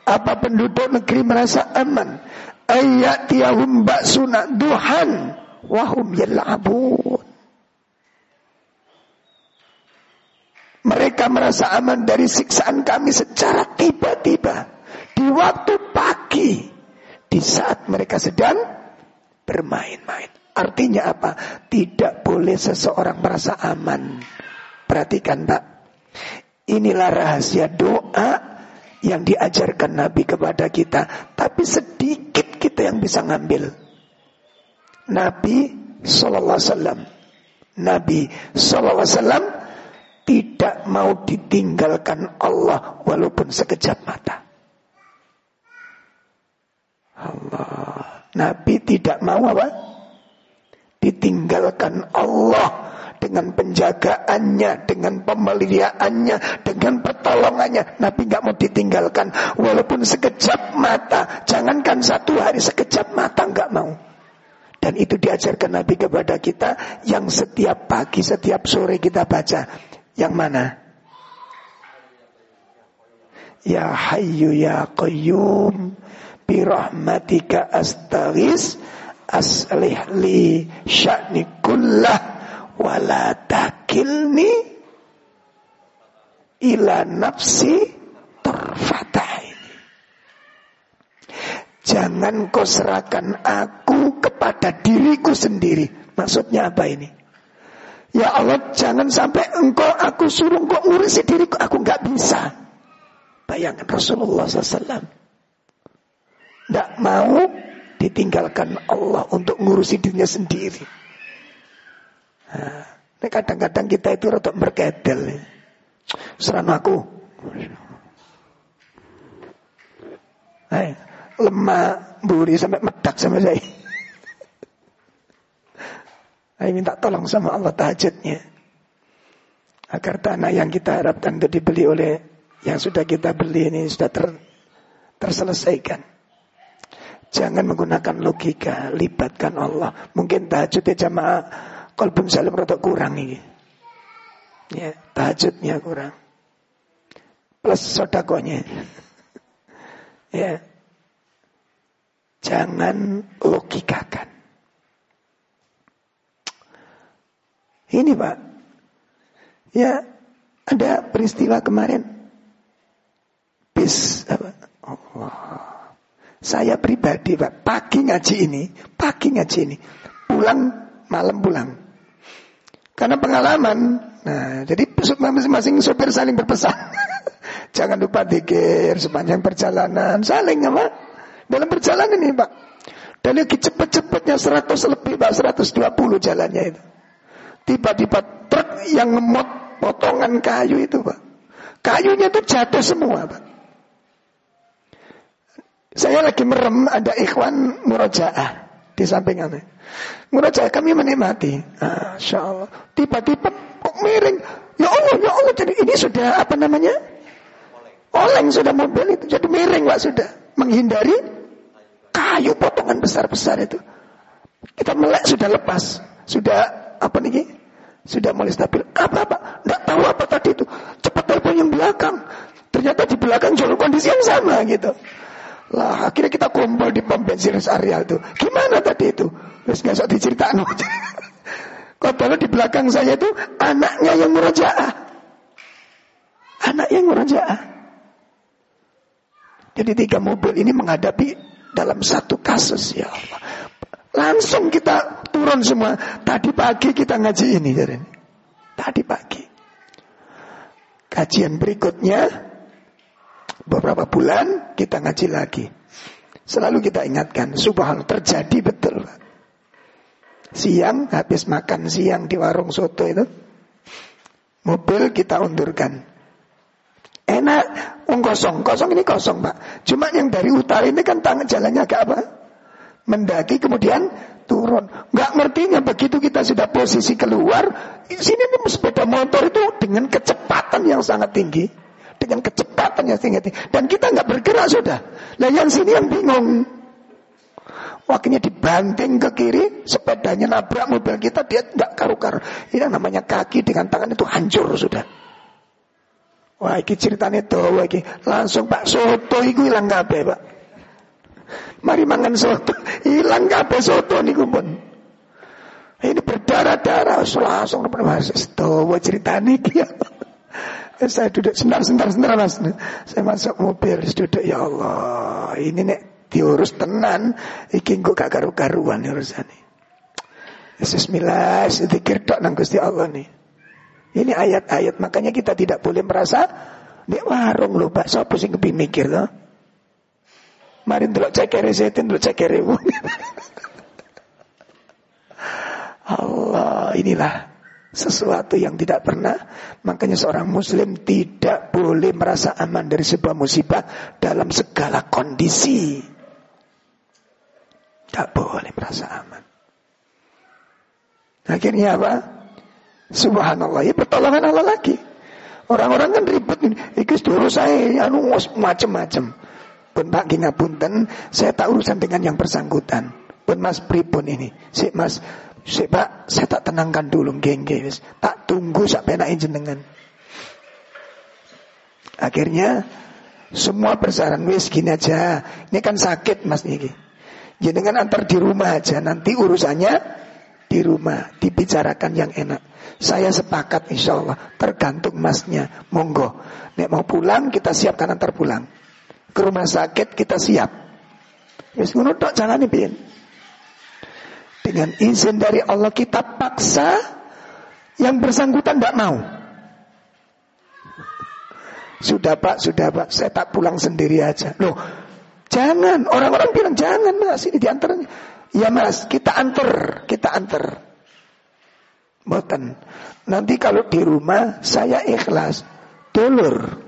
Apa penduduk negeri merasa aman? Ayatiyahum ba'suna duhan wahum yal'abun. Mereka merasa aman dari siksaan kami secara tiba-tiba. Di waktu pagi. Di saat mereka sedang bermain-main. Artinya apa? Tidak boleh seseorang merasa aman. Perhatikan Pak. Inilah rahasia doa yang diajarkan Nabi kepada kita. Tapi sedikit kita yang bisa ngambil. Nabi Sallallahu Alaihi Wasallam. Nabi Sallallahu Alaihi Wasallam tidak mau ditinggalkan Allah walaupun sekejap mata. Allah. Nabi tidak mau apa? Ditinggalkan Allah dengan penjagaannya, dengan pemeliharaannya, dengan pertolongannya. Nabi nggak mau ditinggalkan walaupun sekejap mata. Jangankan satu hari sekejap mata nggak mau. Dan itu diajarkan Nabi kepada kita yang setiap pagi, setiap sore kita baca. Yang mana? Ya Hayyu Ya Qayyum Birahmatika astaghis aslih li sya'ni kullah wala takilni ila nafsi ini. Jangan kau serahkan aku kepada diriku sendiri. Maksudnya apa ini? Ya Allah jangan sampai engkau aku suruh engkau ngurusi diriku. Aku nggak bisa. Bayangkan Rasulullah SAW. Tidak mau ditinggalkan Allah untuk ngurusi dirinya sendiri. Nah, kadang-kadang kita itu rotok berkedel. Serang aku. Hai, lemah buri sampai medak sama saya. Saya minta tolong sama Allah tahajudnya. Agar tanah yang kita harapkan untuk dibeli oleh yang sudah kita beli ini sudah ter, terselesaikan. Jangan menggunakan logika, libatkan Allah. Mungkin tahajudnya jamaah kolbun salim rada kurang ini. Ya, tahajudnya kurang. Plus sodakonya. ya. Jangan logikakan. Ini Pak. Ya, ada peristiwa kemarin. Bis apa? Allah. Saya pribadi Pak, pagi ngaji ini, pagi ngaji ini, pulang malam pulang. Karena pengalaman, nah jadi masing-masing sopir saling berpesan. Jangan lupa dikir sepanjang perjalanan, saling apa? Dalam perjalanan ini Pak. Dan lagi cepet-cepetnya 100 lebih Pak, 120 jalannya itu. Tiba-tiba truk yang ngemot potongan kayu itu Pak. Kayunya itu jatuh semua Pak. Saya lagi merem ada ikhwan murojaah di samping ane. Murojaah kami menikmati. Masya Allah. Tiba-tiba kok miring. Ya Allah, ya Allah. Jadi ini sudah apa namanya? Oleng sudah mobil itu. Jadi miring pak sudah. Menghindari kayu potongan besar-besar itu. Kita melek sudah lepas. Sudah apa nih? Sudah mulai stabil. Apa-apa? Tidak tahu apa tadi itu. Cepat telepon yang belakang. Ternyata di belakang jual kondisi yang sama gitu. Lah akhirnya kita kumpul di pom bensin area itu. Gimana tadi itu? Terus usah diceritakan. Kodala di belakang saya itu anaknya yang murajaah. Anak yang murajaah. Jadi tiga mobil ini menghadapi dalam satu kasus ya Allah. Langsung kita turun semua. Tadi pagi kita ngaji ini. Tadi pagi. Kajian berikutnya beberapa bulan kita ngaji lagi. Selalu kita ingatkan, subhanallah terjadi betul. Siang habis makan siang di warung soto itu, mobil kita undurkan. Enak, um kosong, ini kosong pak. Cuma yang dari utara ini kan tangan jalannya agak apa? Mendaki kemudian turun. Gak ngertinya begitu kita sudah posisi keluar, sini nih sepeda motor itu dengan kecepatan yang sangat tinggi dengan kecepatan yang tinggi. Dan kita nggak bergerak sudah. Lah yang sini yang bingung. Waktunya dibanting ke kiri, sepedanya nabrak mobil kita, dia nggak karu-karu. Ini namanya kaki dengan tangan itu hancur sudah. Wah, ini ceritanya tuh, ini langsung Pak Soto itu hilang kabeh, Pak. Mari mangan soto, hilang kabeh soto nih pun. Ini berdarah-darah, langsung mas, tuh ceritanya dia. Saya duduk sebentar, sebentar, sebentar mas. Saya masuk mobil, duduk ya Allah. Ini nek diurus tenan, iki kok gak karu-karuan urusan ini. Bismillah, sedikit tok nang Gusti Allah nih. Ini ayat-ayat, makanya kita tidak boleh merasa di warung lho Pak, sapa sing kepi mikir to? Mari ndelok cekere setin, ndelok cekere. Allah, inilah sesuatu yang tidak pernah. Makanya seorang muslim tidak boleh merasa aman dari sebuah musibah dalam segala kondisi. Tidak boleh merasa aman. Akhirnya apa? Subhanallah, ya pertolongan Allah lagi. Orang-orang kan ribet ini. Iku dulu saya anu macam-macam. Pun Pak Punten, saya tak urusan dengan yang bersangkutan. Pun Mas pripun ini. Si Mas Si Pak, saya tak tenangkan dulu geng wis. Tak tunggu sampai naik jenengan. Akhirnya semua persaran wis gini aja. Ini kan sakit Mas niki. Jenengan antar di rumah aja, nanti urusannya di rumah, dibicarakan yang enak. Saya sepakat insya Allah, tergantung masnya, monggo. Nek mau pulang, kita siapkan antar pulang. Ke rumah sakit, kita siap. Wis ngono tok jangan piye. Dengan izin dari Allah kita paksa yang bersangkutan tidak mau. Sudah pak, sudah pak, saya tak pulang sendiri aja. Loh, jangan. Orang-orang bilang jangan mas, ini di antaranya. Ya mas, kita antar, kita antar. Boten. Nanti kalau di rumah saya ikhlas, dulur.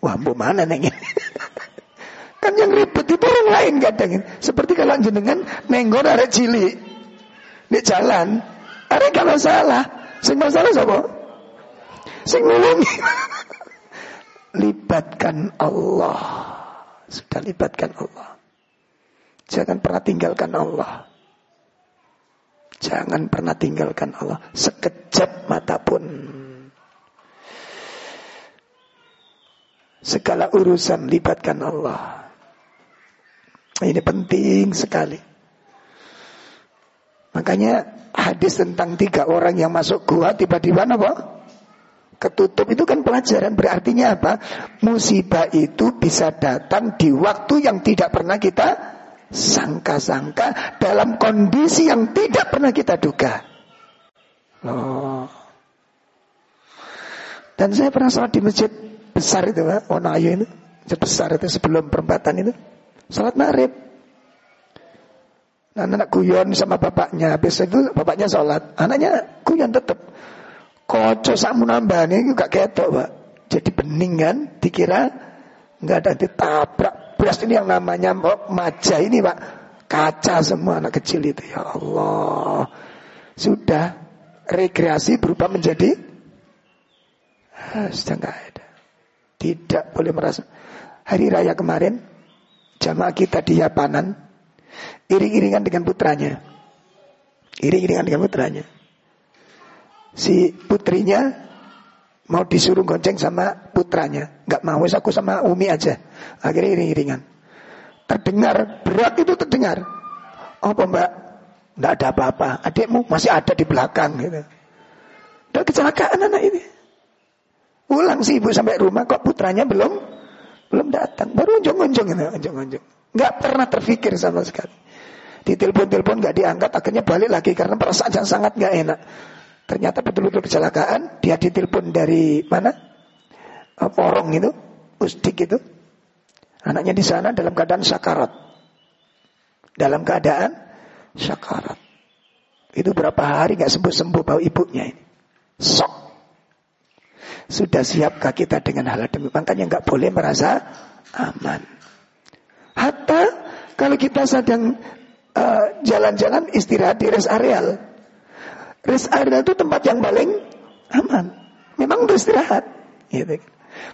Wah, bu mana neng kan yang ribet itu orang lain kadang. Seperti kalau jenengan nenggor ada cili di jalan, ada kalau salah, sing masalah siapa? Sing nulungi. libatkan Allah. Sudah libatkan Allah. Jangan pernah tinggalkan Allah. Jangan pernah tinggalkan Allah. Sekejap mata pun. Segala urusan libatkan Allah. Ini penting sekali. Makanya hadis tentang tiga orang yang masuk gua tiba-tiba apa? ketutup itu kan pelajaran berartinya apa? Musibah itu bisa datang di waktu yang tidak pernah kita sangka-sangka dalam kondisi yang tidak pernah kita duga. Oh. Dan saya pernah sholat di masjid besar itu, Pak, Wonoayu itu, masjid besar itu sebelum perempatan itu, sholat maghrib. Nah, anak guyon sama bapaknya, habis itu bapaknya sholat, anaknya guyon tetap. Koco samu nambah nih gak ketok pak. Jadi bening kan, dikira nggak ada ditabrak. Beras ini yang namanya maja ini pak, kaca semua anak kecil itu ya Allah. Sudah rekreasi berubah menjadi ah, sudah nggak ada. Tidak boleh merasa. Hari raya kemarin jamaah kita di Yapanan iring-iringan dengan putranya. Iring-iringan dengan putranya si putrinya mau disuruh gonceng sama putranya. Nggak mau, aku sama Umi aja. Akhirnya iring-iringan. Terdengar, berat itu terdengar. Apa mbak? Nggak ada apa-apa. Adikmu masih ada di belakang. Gitu. Dan kecelakaan anak ini. Pulang si ibu sampai rumah kok putranya belum belum datang. Baru onjong-onjong ini, onjong-onjong. Nggak pernah terfikir sama sekali. Ditelepon-telepon nggak diangkat, akhirnya balik lagi karena perasaan sangat nggak enak. Ternyata betul-betul kecelakaan. Dia ditelepon dari mana? Eh, porong itu, ustik itu. Anaknya di sana dalam keadaan sakarat. Dalam keadaan sakarat. Itu berapa hari nggak sembuh-sembuh bau ibunya ini. Sok. Sudah siapkah kita dengan hal demi Makanya nggak boleh merasa aman. Hatta kalau kita sedang jalan-jalan uh, istirahat di rest areal, Rest area itu tempat yang paling aman. Memang untuk istirahat. Gitu.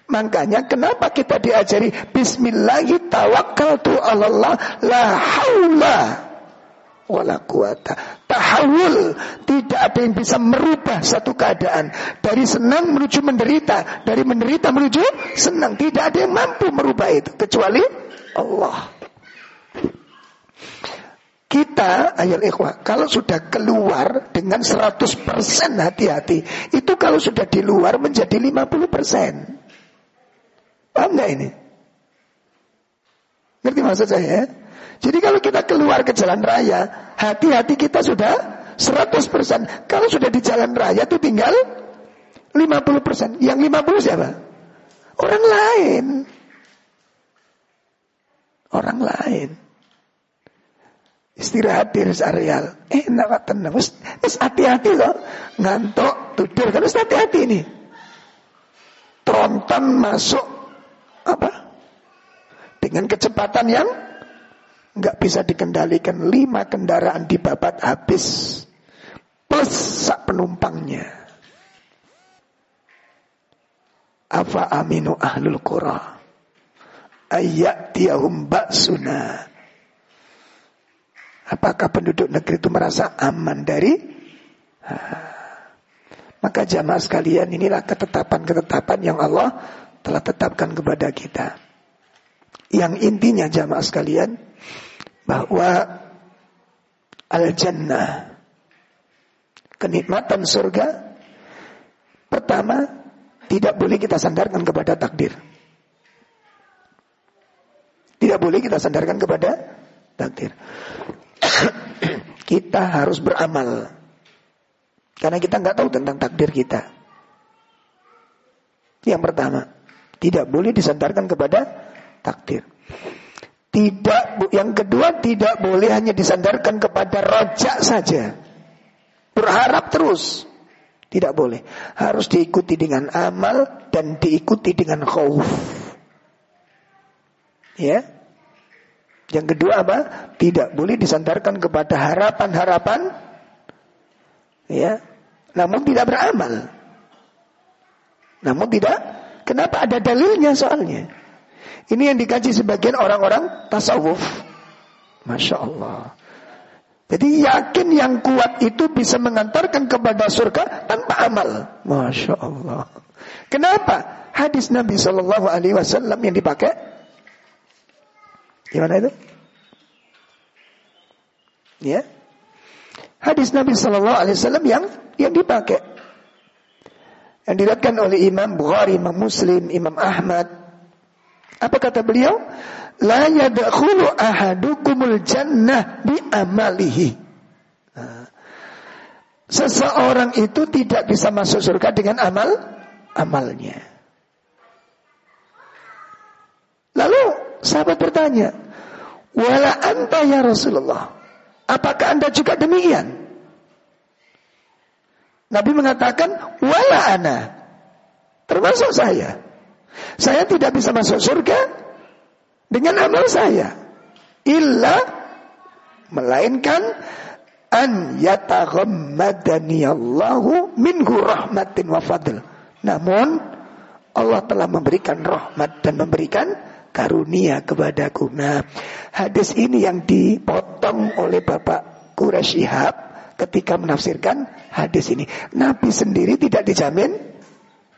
Makanya kenapa kita diajari Bismillahi tawakkaltu Allah la haula wala quwata. Tahawul tidak ada yang bisa merubah satu keadaan dari senang menuju menderita, dari menderita menuju senang. Tidak ada yang mampu merubah itu kecuali Allah. Kita, ayat ikhwah, kalau sudah keluar dengan 100% hati-hati, itu kalau sudah di luar menjadi 50%. Paham nggak ini? Ngerti maksud saya? Jadi kalau kita keluar ke jalan raya, hati-hati kita sudah 100%. Kalau sudah di jalan raya itu tinggal 50%. Yang 50 siapa? Orang lain. Orang lain. Istirahat di rest areal. Enak pak tenang. Wis, hati-hati loh. Ngantuk, tidur. Kan hati-hati ini. Tronton masuk apa? Dengan kecepatan yang nggak bisa dikendalikan. Lima kendaraan dibabat habis. Plus sak penumpangnya. Afa aminu ahlul qura. Ayat tiahum ba'suna Apakah penduduk negeri itu merasa aman dari? Maka jamaah sekalian inilah ketetapan-ketetapan yang Allah telah tetapkan kepada kita. Yang intinya jamaah sekalian bahwa al-jannah. Kenikmatan surga pertama tidak boleh kita sandarkan kepada takdir. Tidak boleh kita sandarkan kepada takdir. kita harus beramal. Karena kita nggak tahu tentang takdir kita. Yang pertama, tidak boleh disandarkan kepada takdir. Tidak, yang kedua tidak boleh hanya disandarkan kepada rojak saja. Berharap terus. Tidak boleh. Harus diikuti dengan amal dan diikuti dengan khauf. Ya. Yang kedua apa? Tidak boleh disandarkan kepada harapan-harapan ya. Namun tidak beramal. Namun tidak kenapa ada dalilnya soalnya? Ini yang dikaji sebagian orang-orang tasawuf. Masya Allah. Jadi yakin yang kuat itu bisa mengantarkan kepada surga tanpa amal. Masya Allah. Kenapa? Hadis Nabi Shallallahu Alaihi Wasallam yang dipakai. Gimana itu? Ya. Hadis Nabi Shallallahu Alaihi Wasallam yang yang dipakai. Yang diriwayatkan oleh Imam Bukhari, Imam Muslim, Imam Ahmad. Apa kata beliau? la yadkhulu ahadukumul jannah bi amalihi. Seseorang itu tidak bisa masuk surga dengan amal amalnya. Lalu sahabat bertanya, "Wala anta ya Rasulullah? Apakah Anda juga demikian?" Nabi mengatakan, "Wala ana." Termasuk saya. Saya tidak bisa masuk surga dengan amal saya illa melainkan an yataghammadani Allahu minhu rahmatin wa fadl namun Allah telah memberikan rahmat dan memberikan karunia kepadaku. Nah, hadis ini yang dipotong oleh Bapak Quraisy Ihab ketika menafsirkan hadis ini. Nabi sendiri tidak dijamin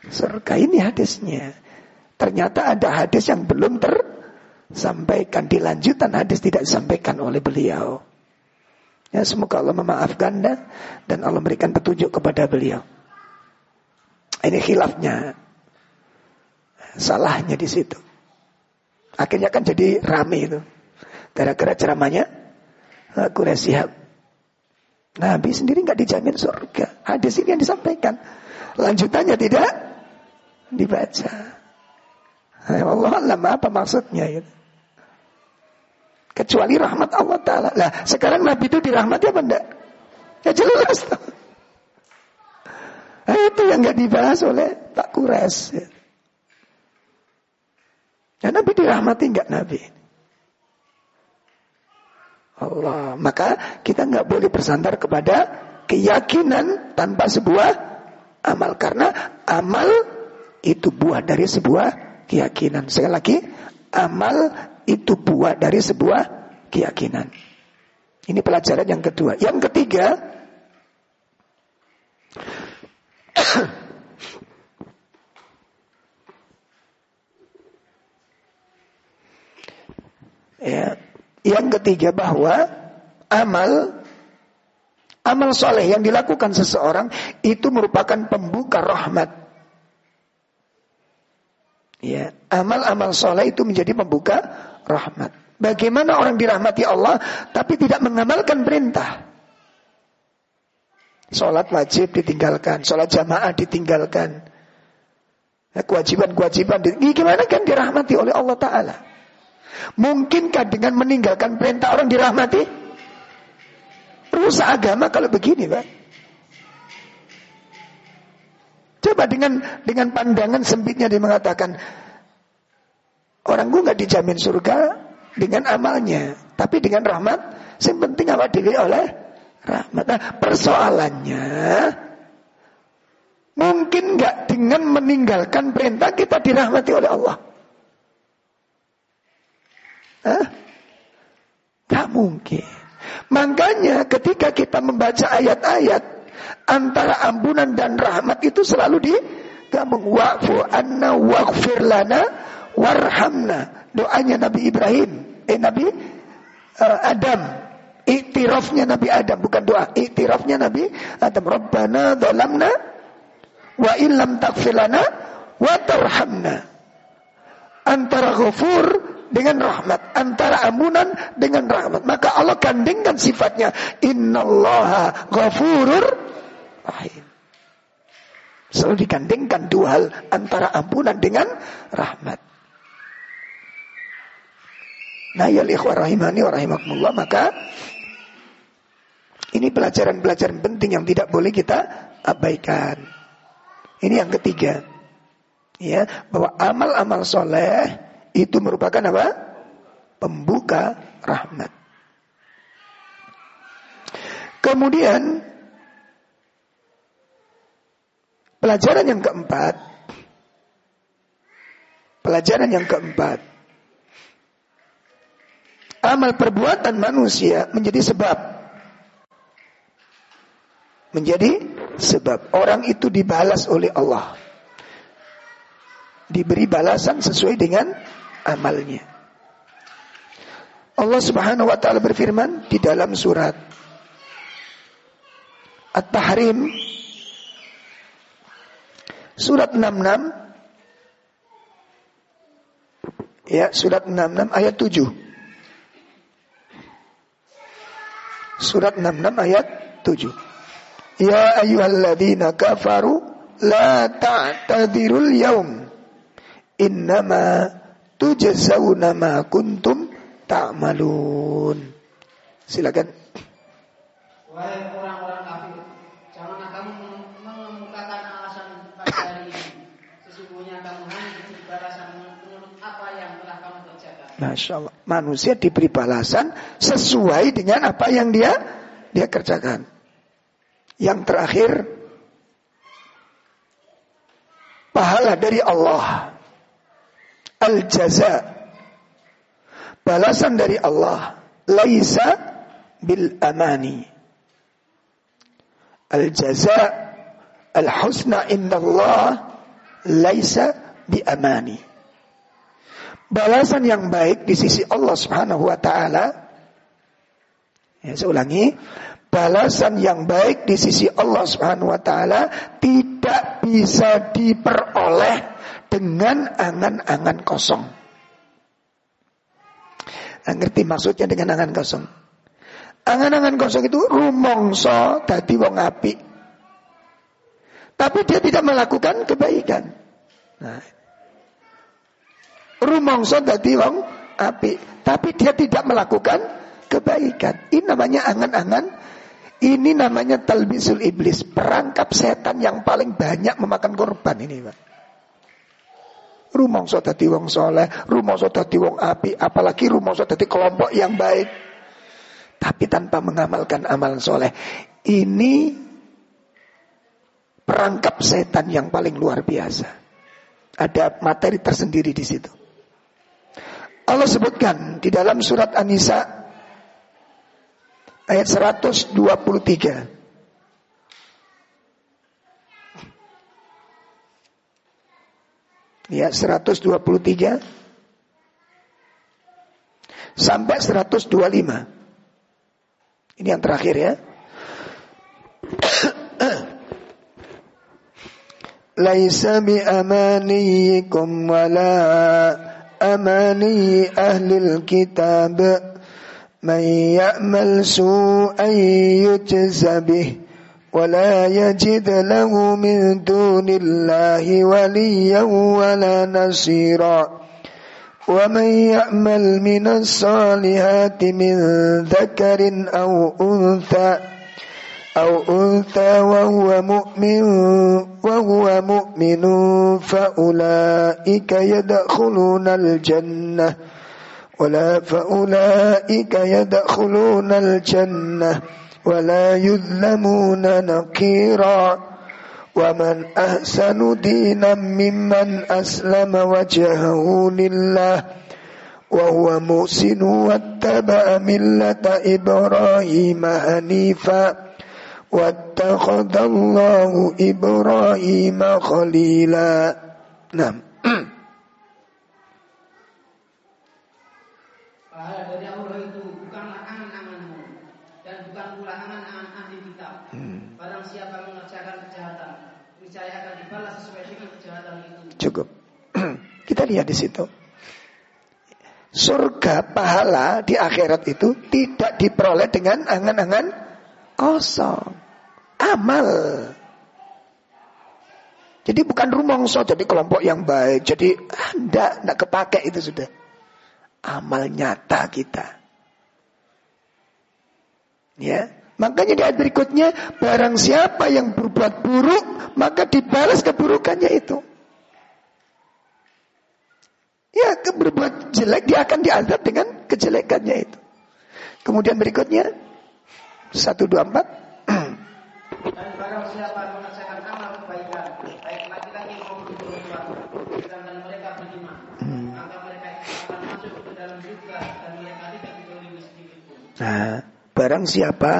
surga ini hadisnya. Ternyata ada hadis yang belum ter sampaikan di lanjutan hadis tidak disampaikan oleh beliau. Ya, semoga Allah memaafkan dan Allah memberikan petunjuk kepada beliau. Ini khilafnya. Salahnya di situ. Akhirnya kan jadi rame itu. Gara-gara ceramahnya Quraisy Sihab. Nabi sendiri nggak dijamin surga. Hadis ini yang disampaikan. Lanjutannya tidak dibaca. Allah Allah apa maksudnya gitu. Kecuali rahmat Allah Ta'ala. Lah sekarang Nabi itu dirahmati apa enggak? Ya jelas. Nah, itu yang enggak dibahas oleh Pak Kures. Ya. Ya Nabi dirahmati enggak Nabi? Allah. Maka kita enggak boleh bersandar kepada keyakinan tanpa sebuah amal. Karena amal itu buah dari sebuah keyakinan. Sekali lagi, amal itu buah dari sebuah keyakinan. Ini pelajaran yang kedua. Yang ketiga, ya, yang ketiga bahwa amal amal soleh yang dilakukan seseorang itu merupakan pembuka rahmat Ya, amal-amal soleh itu menjadi pembuka rahmat. Bagaimana orang dirahmati Allah tapi tidak mengamalkan perintah? Sholat wajib ditinggalkan, sholat jamaah ditinggalkan. Kewajiban-kewajiban, gimana kan dirahmati oleh Allah Ta'ala? Mungkinkah dengan meninggalkan perintah orang dirahmati? Rusak agama kalau begini, Pak. Coba dengan dengan pandangan sempitnya dia mengatakan orang gue nggak dijamin surga dengan amalnya, tapi dengan rahmat. Yang penting apa diri oleh rahmat. Nah, persoalannya mungkin nggak dengan meninggalkan perintah kita dirahmati oleh Allah. Hah? Gak mungkin. Makanya ketika kita membaca ayat-ayat antara ampunan dan rahmat itu selalu digabung wa'fu anna waghfir lana warhamna doanya Nabi Ibrahim eh Nabi uh, Adam Iktirafnya Nabi Adam bukan doa. Iktirafnya Nabi Adam. Rabbana dhalamna wa illam taghfirlana wa tarhamna. Antara ghafur dengan rahmat, antara ampunan dengan rahmat. Maka Allah gandengkan sifatnya innallaha ghafurur rahim. Selalu digandengkan dua hal antara ampunan dengan rahmat. Nah ya ikhwah rahimani wa rahimakumullah maka ini pelajaran-pelajaran penting yang tidak boleh kita abaikan. Ini yang ketiga. Ya, bahwa amal-amal soleh itu merupakan apa? Pembuka rahmat. Kemudian pelajaran yang keempat, pelajaran yang keempat, amal perbuatan manusia menjadi sebab menjadi sebab orang itu dibalas oleh Allah diberi balasan sesuai dengan amalnya Allah Subhanahu wa taala berfirman di dalam surat At-Tahrim surat 66 ya surat 66 ayat 7 Surat 66 ayat 7. Ya ayyuhalladzina kafaru la ta'tadirul yaum. Innama tujazawna ma kuntum ta'malun. Silakan. Wahai orang-orang kafir, janganlah kamu mengemukakan alasan pada hari ini. Sesungguhnya kamu hanya diberi balasan menurut apa yang telah kamu kerjakan. Masya Allah. Manusia diberi balasan sesuai dengan apa yang dia dia kerjakan. Yang terakhir pahala dari Allah. Al-jaza. Balasan dari Allah laisa bil amani. Al-jaza al-husna indallah laisa bi amani. Balasan yang baik di sisi Allah Subhanahu wa taala Ya, saya ulangi, balasan yang baik di sisi Allah Subhanahu wa taala tidak bisa diperoleh dengan angan-angan kosong. Nah, ngerti maksudnya dengan angan kosong? Angan-angan kosong itu rumongso dadi wong api. Tapi dia tidak melakukan kebaikan. Nah, rumongso dadi wong api, tapi dia tidak melakukan kebaikan. Ini namanya angan-angan. Ini namanya talbisul iblis. Perangkap setan yang paling banyak memakan korban ini Pak. Rumongso dadi wong soleh, rumongso dadi wong api, apalagi rumongso dadi kelompok yang baik. Tapi tanpa mengamalkan amalan soleh. Ini perangkap setan yang paling luar biasa. Ada materi tersendiri di situ. Allah sebutkan di dalam surat An-Nisa ayat 123. Ya, 123 sampai 125. Ini yang terakhir ya. Laisa bi amaniyikum wala amani ahli kitab man ya'mal su'an yujza bih ولا يجد له من دون الله وليا ولا نصيرا. ومن يأمل من الصالحات من ذكر أو أنثى أو أنثى وهو مؤمن وهو مؤمن فأولئك يدخلون الجنة. ولا فأولئك يدخلون الجنة. ولا يظلمون نقيرا ومن أحسن دينا ممن أسلم وجهه لله وهو محسن واتبع ملة إبراهيم حنيفا واتخذ الله إبراهيم خليلا. نعم. Cukup. Kita lihat di situ. Surga pahala di akhirat itu tidak diperoleh dengan angan-angan kosong. Amal. Jadi bukan rumongso, jadi kelompok yang baik. Jadi anda tidak kepake itu sudah. Amal nyata kita. Ya, makanya di ayat berikutnya barang siapa yang berbuat buruk maka dibalas keburukannya itu. Ya, berbuat jelek dia akan diazab dengan kejelekannya itu. Kemudian berikutnya satu dua empat. Dan barang siapa mengerjakan amal kebaikan, baik laki-laki maupun perempuan, sedangkan mereka beriman, hmm. maka mereka akan masuk ke dalam surga dan mereka tidak didolimi sedikit pun. Nah, barang siapa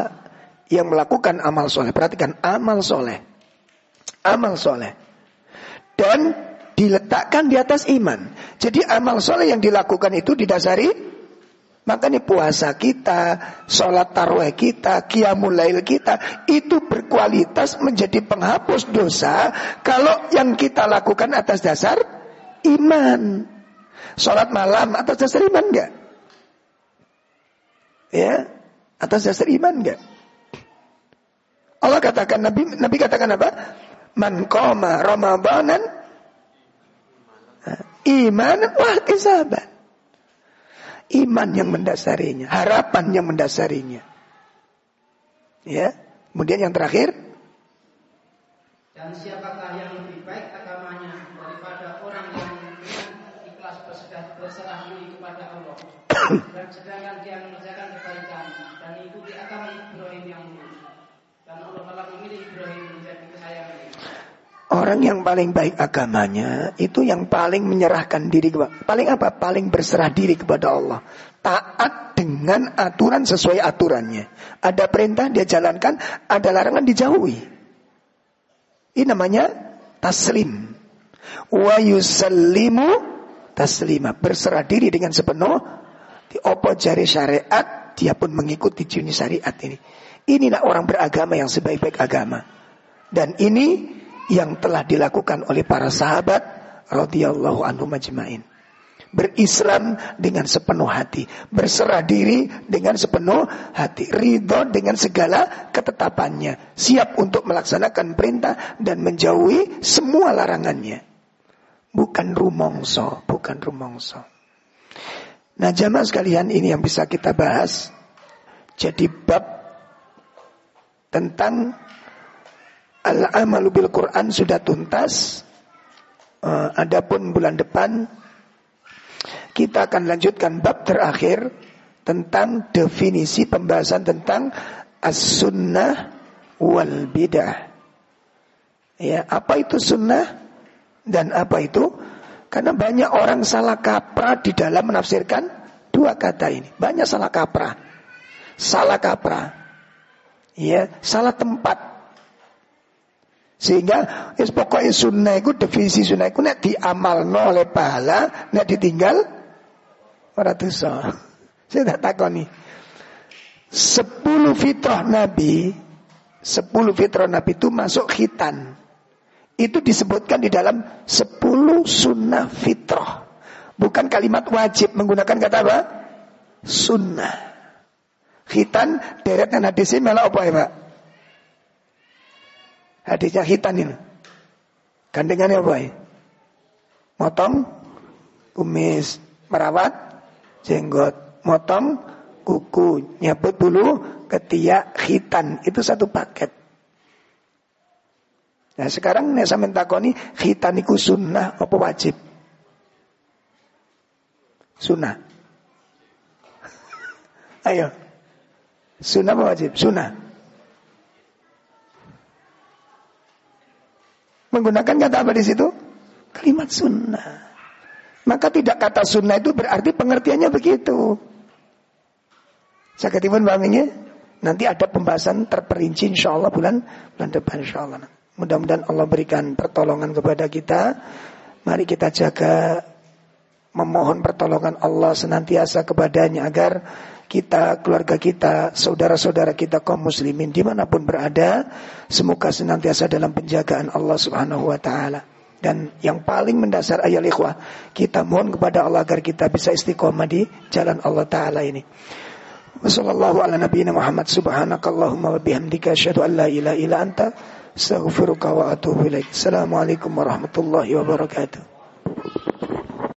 yang melakukan amal soleh, perhatikan amal soleh, amal soleh, dan diletakkan di atas iman. Jadi amal soleh yang dilakukan itu didasari Makanya puasa kita, sholat tarweh kita, qiyamul lail kita itu berkualitas menjadi penghapus dosa kalau yang kita lakukan atas dasar iman. Sholat malam atas dasar iman enggak? Ya, atas dasar iman enggak? Allah katakan Nabi Nabi katakan apa? Man qama ramadanan Iman wah isabat. Iman yang mendasarinya, harapan yang mendasarinya. Ya. Kemudian yang terakhir dan siapakah Orang yang paling baik agamanya itu yang paling menyerahkan diri kepada paling apa? Paling berserah diri kepada Allah. Taat dengan aturan sesuai aturannya. Ada perintah dia jalankan, ada larangan dijauhi. Ini namanya taslim. Wa yusallimu taslima. Berserah diri dengan sepenuh di opo jari syariat dia pun mengikuti jenis syariat ini. Inilah orang beragama yang sebaik-baik agama. Dan ini yang telah dilakukan oleh para sahabat radhiyallahu anhu majma'in. Berislam dengan sepenuh hati, berserah diri dengan sepenuh hati, ridho dengan segala ketetapannya, siap untuk melaksanakan perintah dan menjauhi semua larangannya. Bukan rumongso, bukan rumongso. Nah jamaah sekalian ini yang bisa kita bahas. Jadi bab tentang Al-amalu bil Quran sudah tuntas. Uh, adapun bulan depan kita akan lanjutkan bab terakhir tentang definisi pembahasan tentang as-sunnah wal bidah. Ya, apa itu sunnah dan apa itu? Karena banyak orang salah kaprah di dalam menafsirkan dua kata ini. Banyak salah kaprah. Salah kaprah. Ya, salah tempat sehingga es pokoknya sunnah itu definisi sunnah itu nek diamal oleh pahala, nek ditinggal ora dosa. Saya tak takoni. Sepuluh fitrah Nabi, sepuluh fitrah Nabi itu masuk khitan. Itu disebutkan di dalam sepuluh sunnah fitrah. Bukan kalimat wajib menggunakan kata apa? Sunnah. Khitan deretan hadisnya malah apa ya Pak? Hadisnya hitan ini. Gandengannya apa ya? Motong kumis, merawat jenggot, motong kuku, nyabut bulu, ketiak, hitan. Itu satu paket. Nah sekarang nih saya takoni khitan itu sunnah apa wajib? Sunnah. Ayo. Sunnah apa wajib? Sunnah. Menggunakan kata apa di situ? Kalimat sunnah. Maka tidak kata sunnah itu berarti pengertiannya begitu. Saya ketibun ini. Nanti ada pembahasan terperinci insya Allah bulan bulan depan insya Allah. Mudah-mudahan Allah berikan pertolongan kepada kita. Mari kita jaga memohon pertolongan Allah senantiasa kepadanya agar kita, keluarga kita, saudara-saudara kita kaum muslimin di mana pun berada, semoga senantiasa dalam penjagaan Allah subhanahu wa ta'ala. Dan yang paling mendasar ayat ikhwah, kita mohon kepada Allah agar kita bisa istiqomah di jalan Allah Ta'ala ini. Wassallallahu ala nabiyina Muhammad subhanakallahumma wa bihamdika asyhadu an la ilaha illa anta astaghfiruka wa atubu ilaik. Assalamualaikum warahmatullahi wabarakatuh.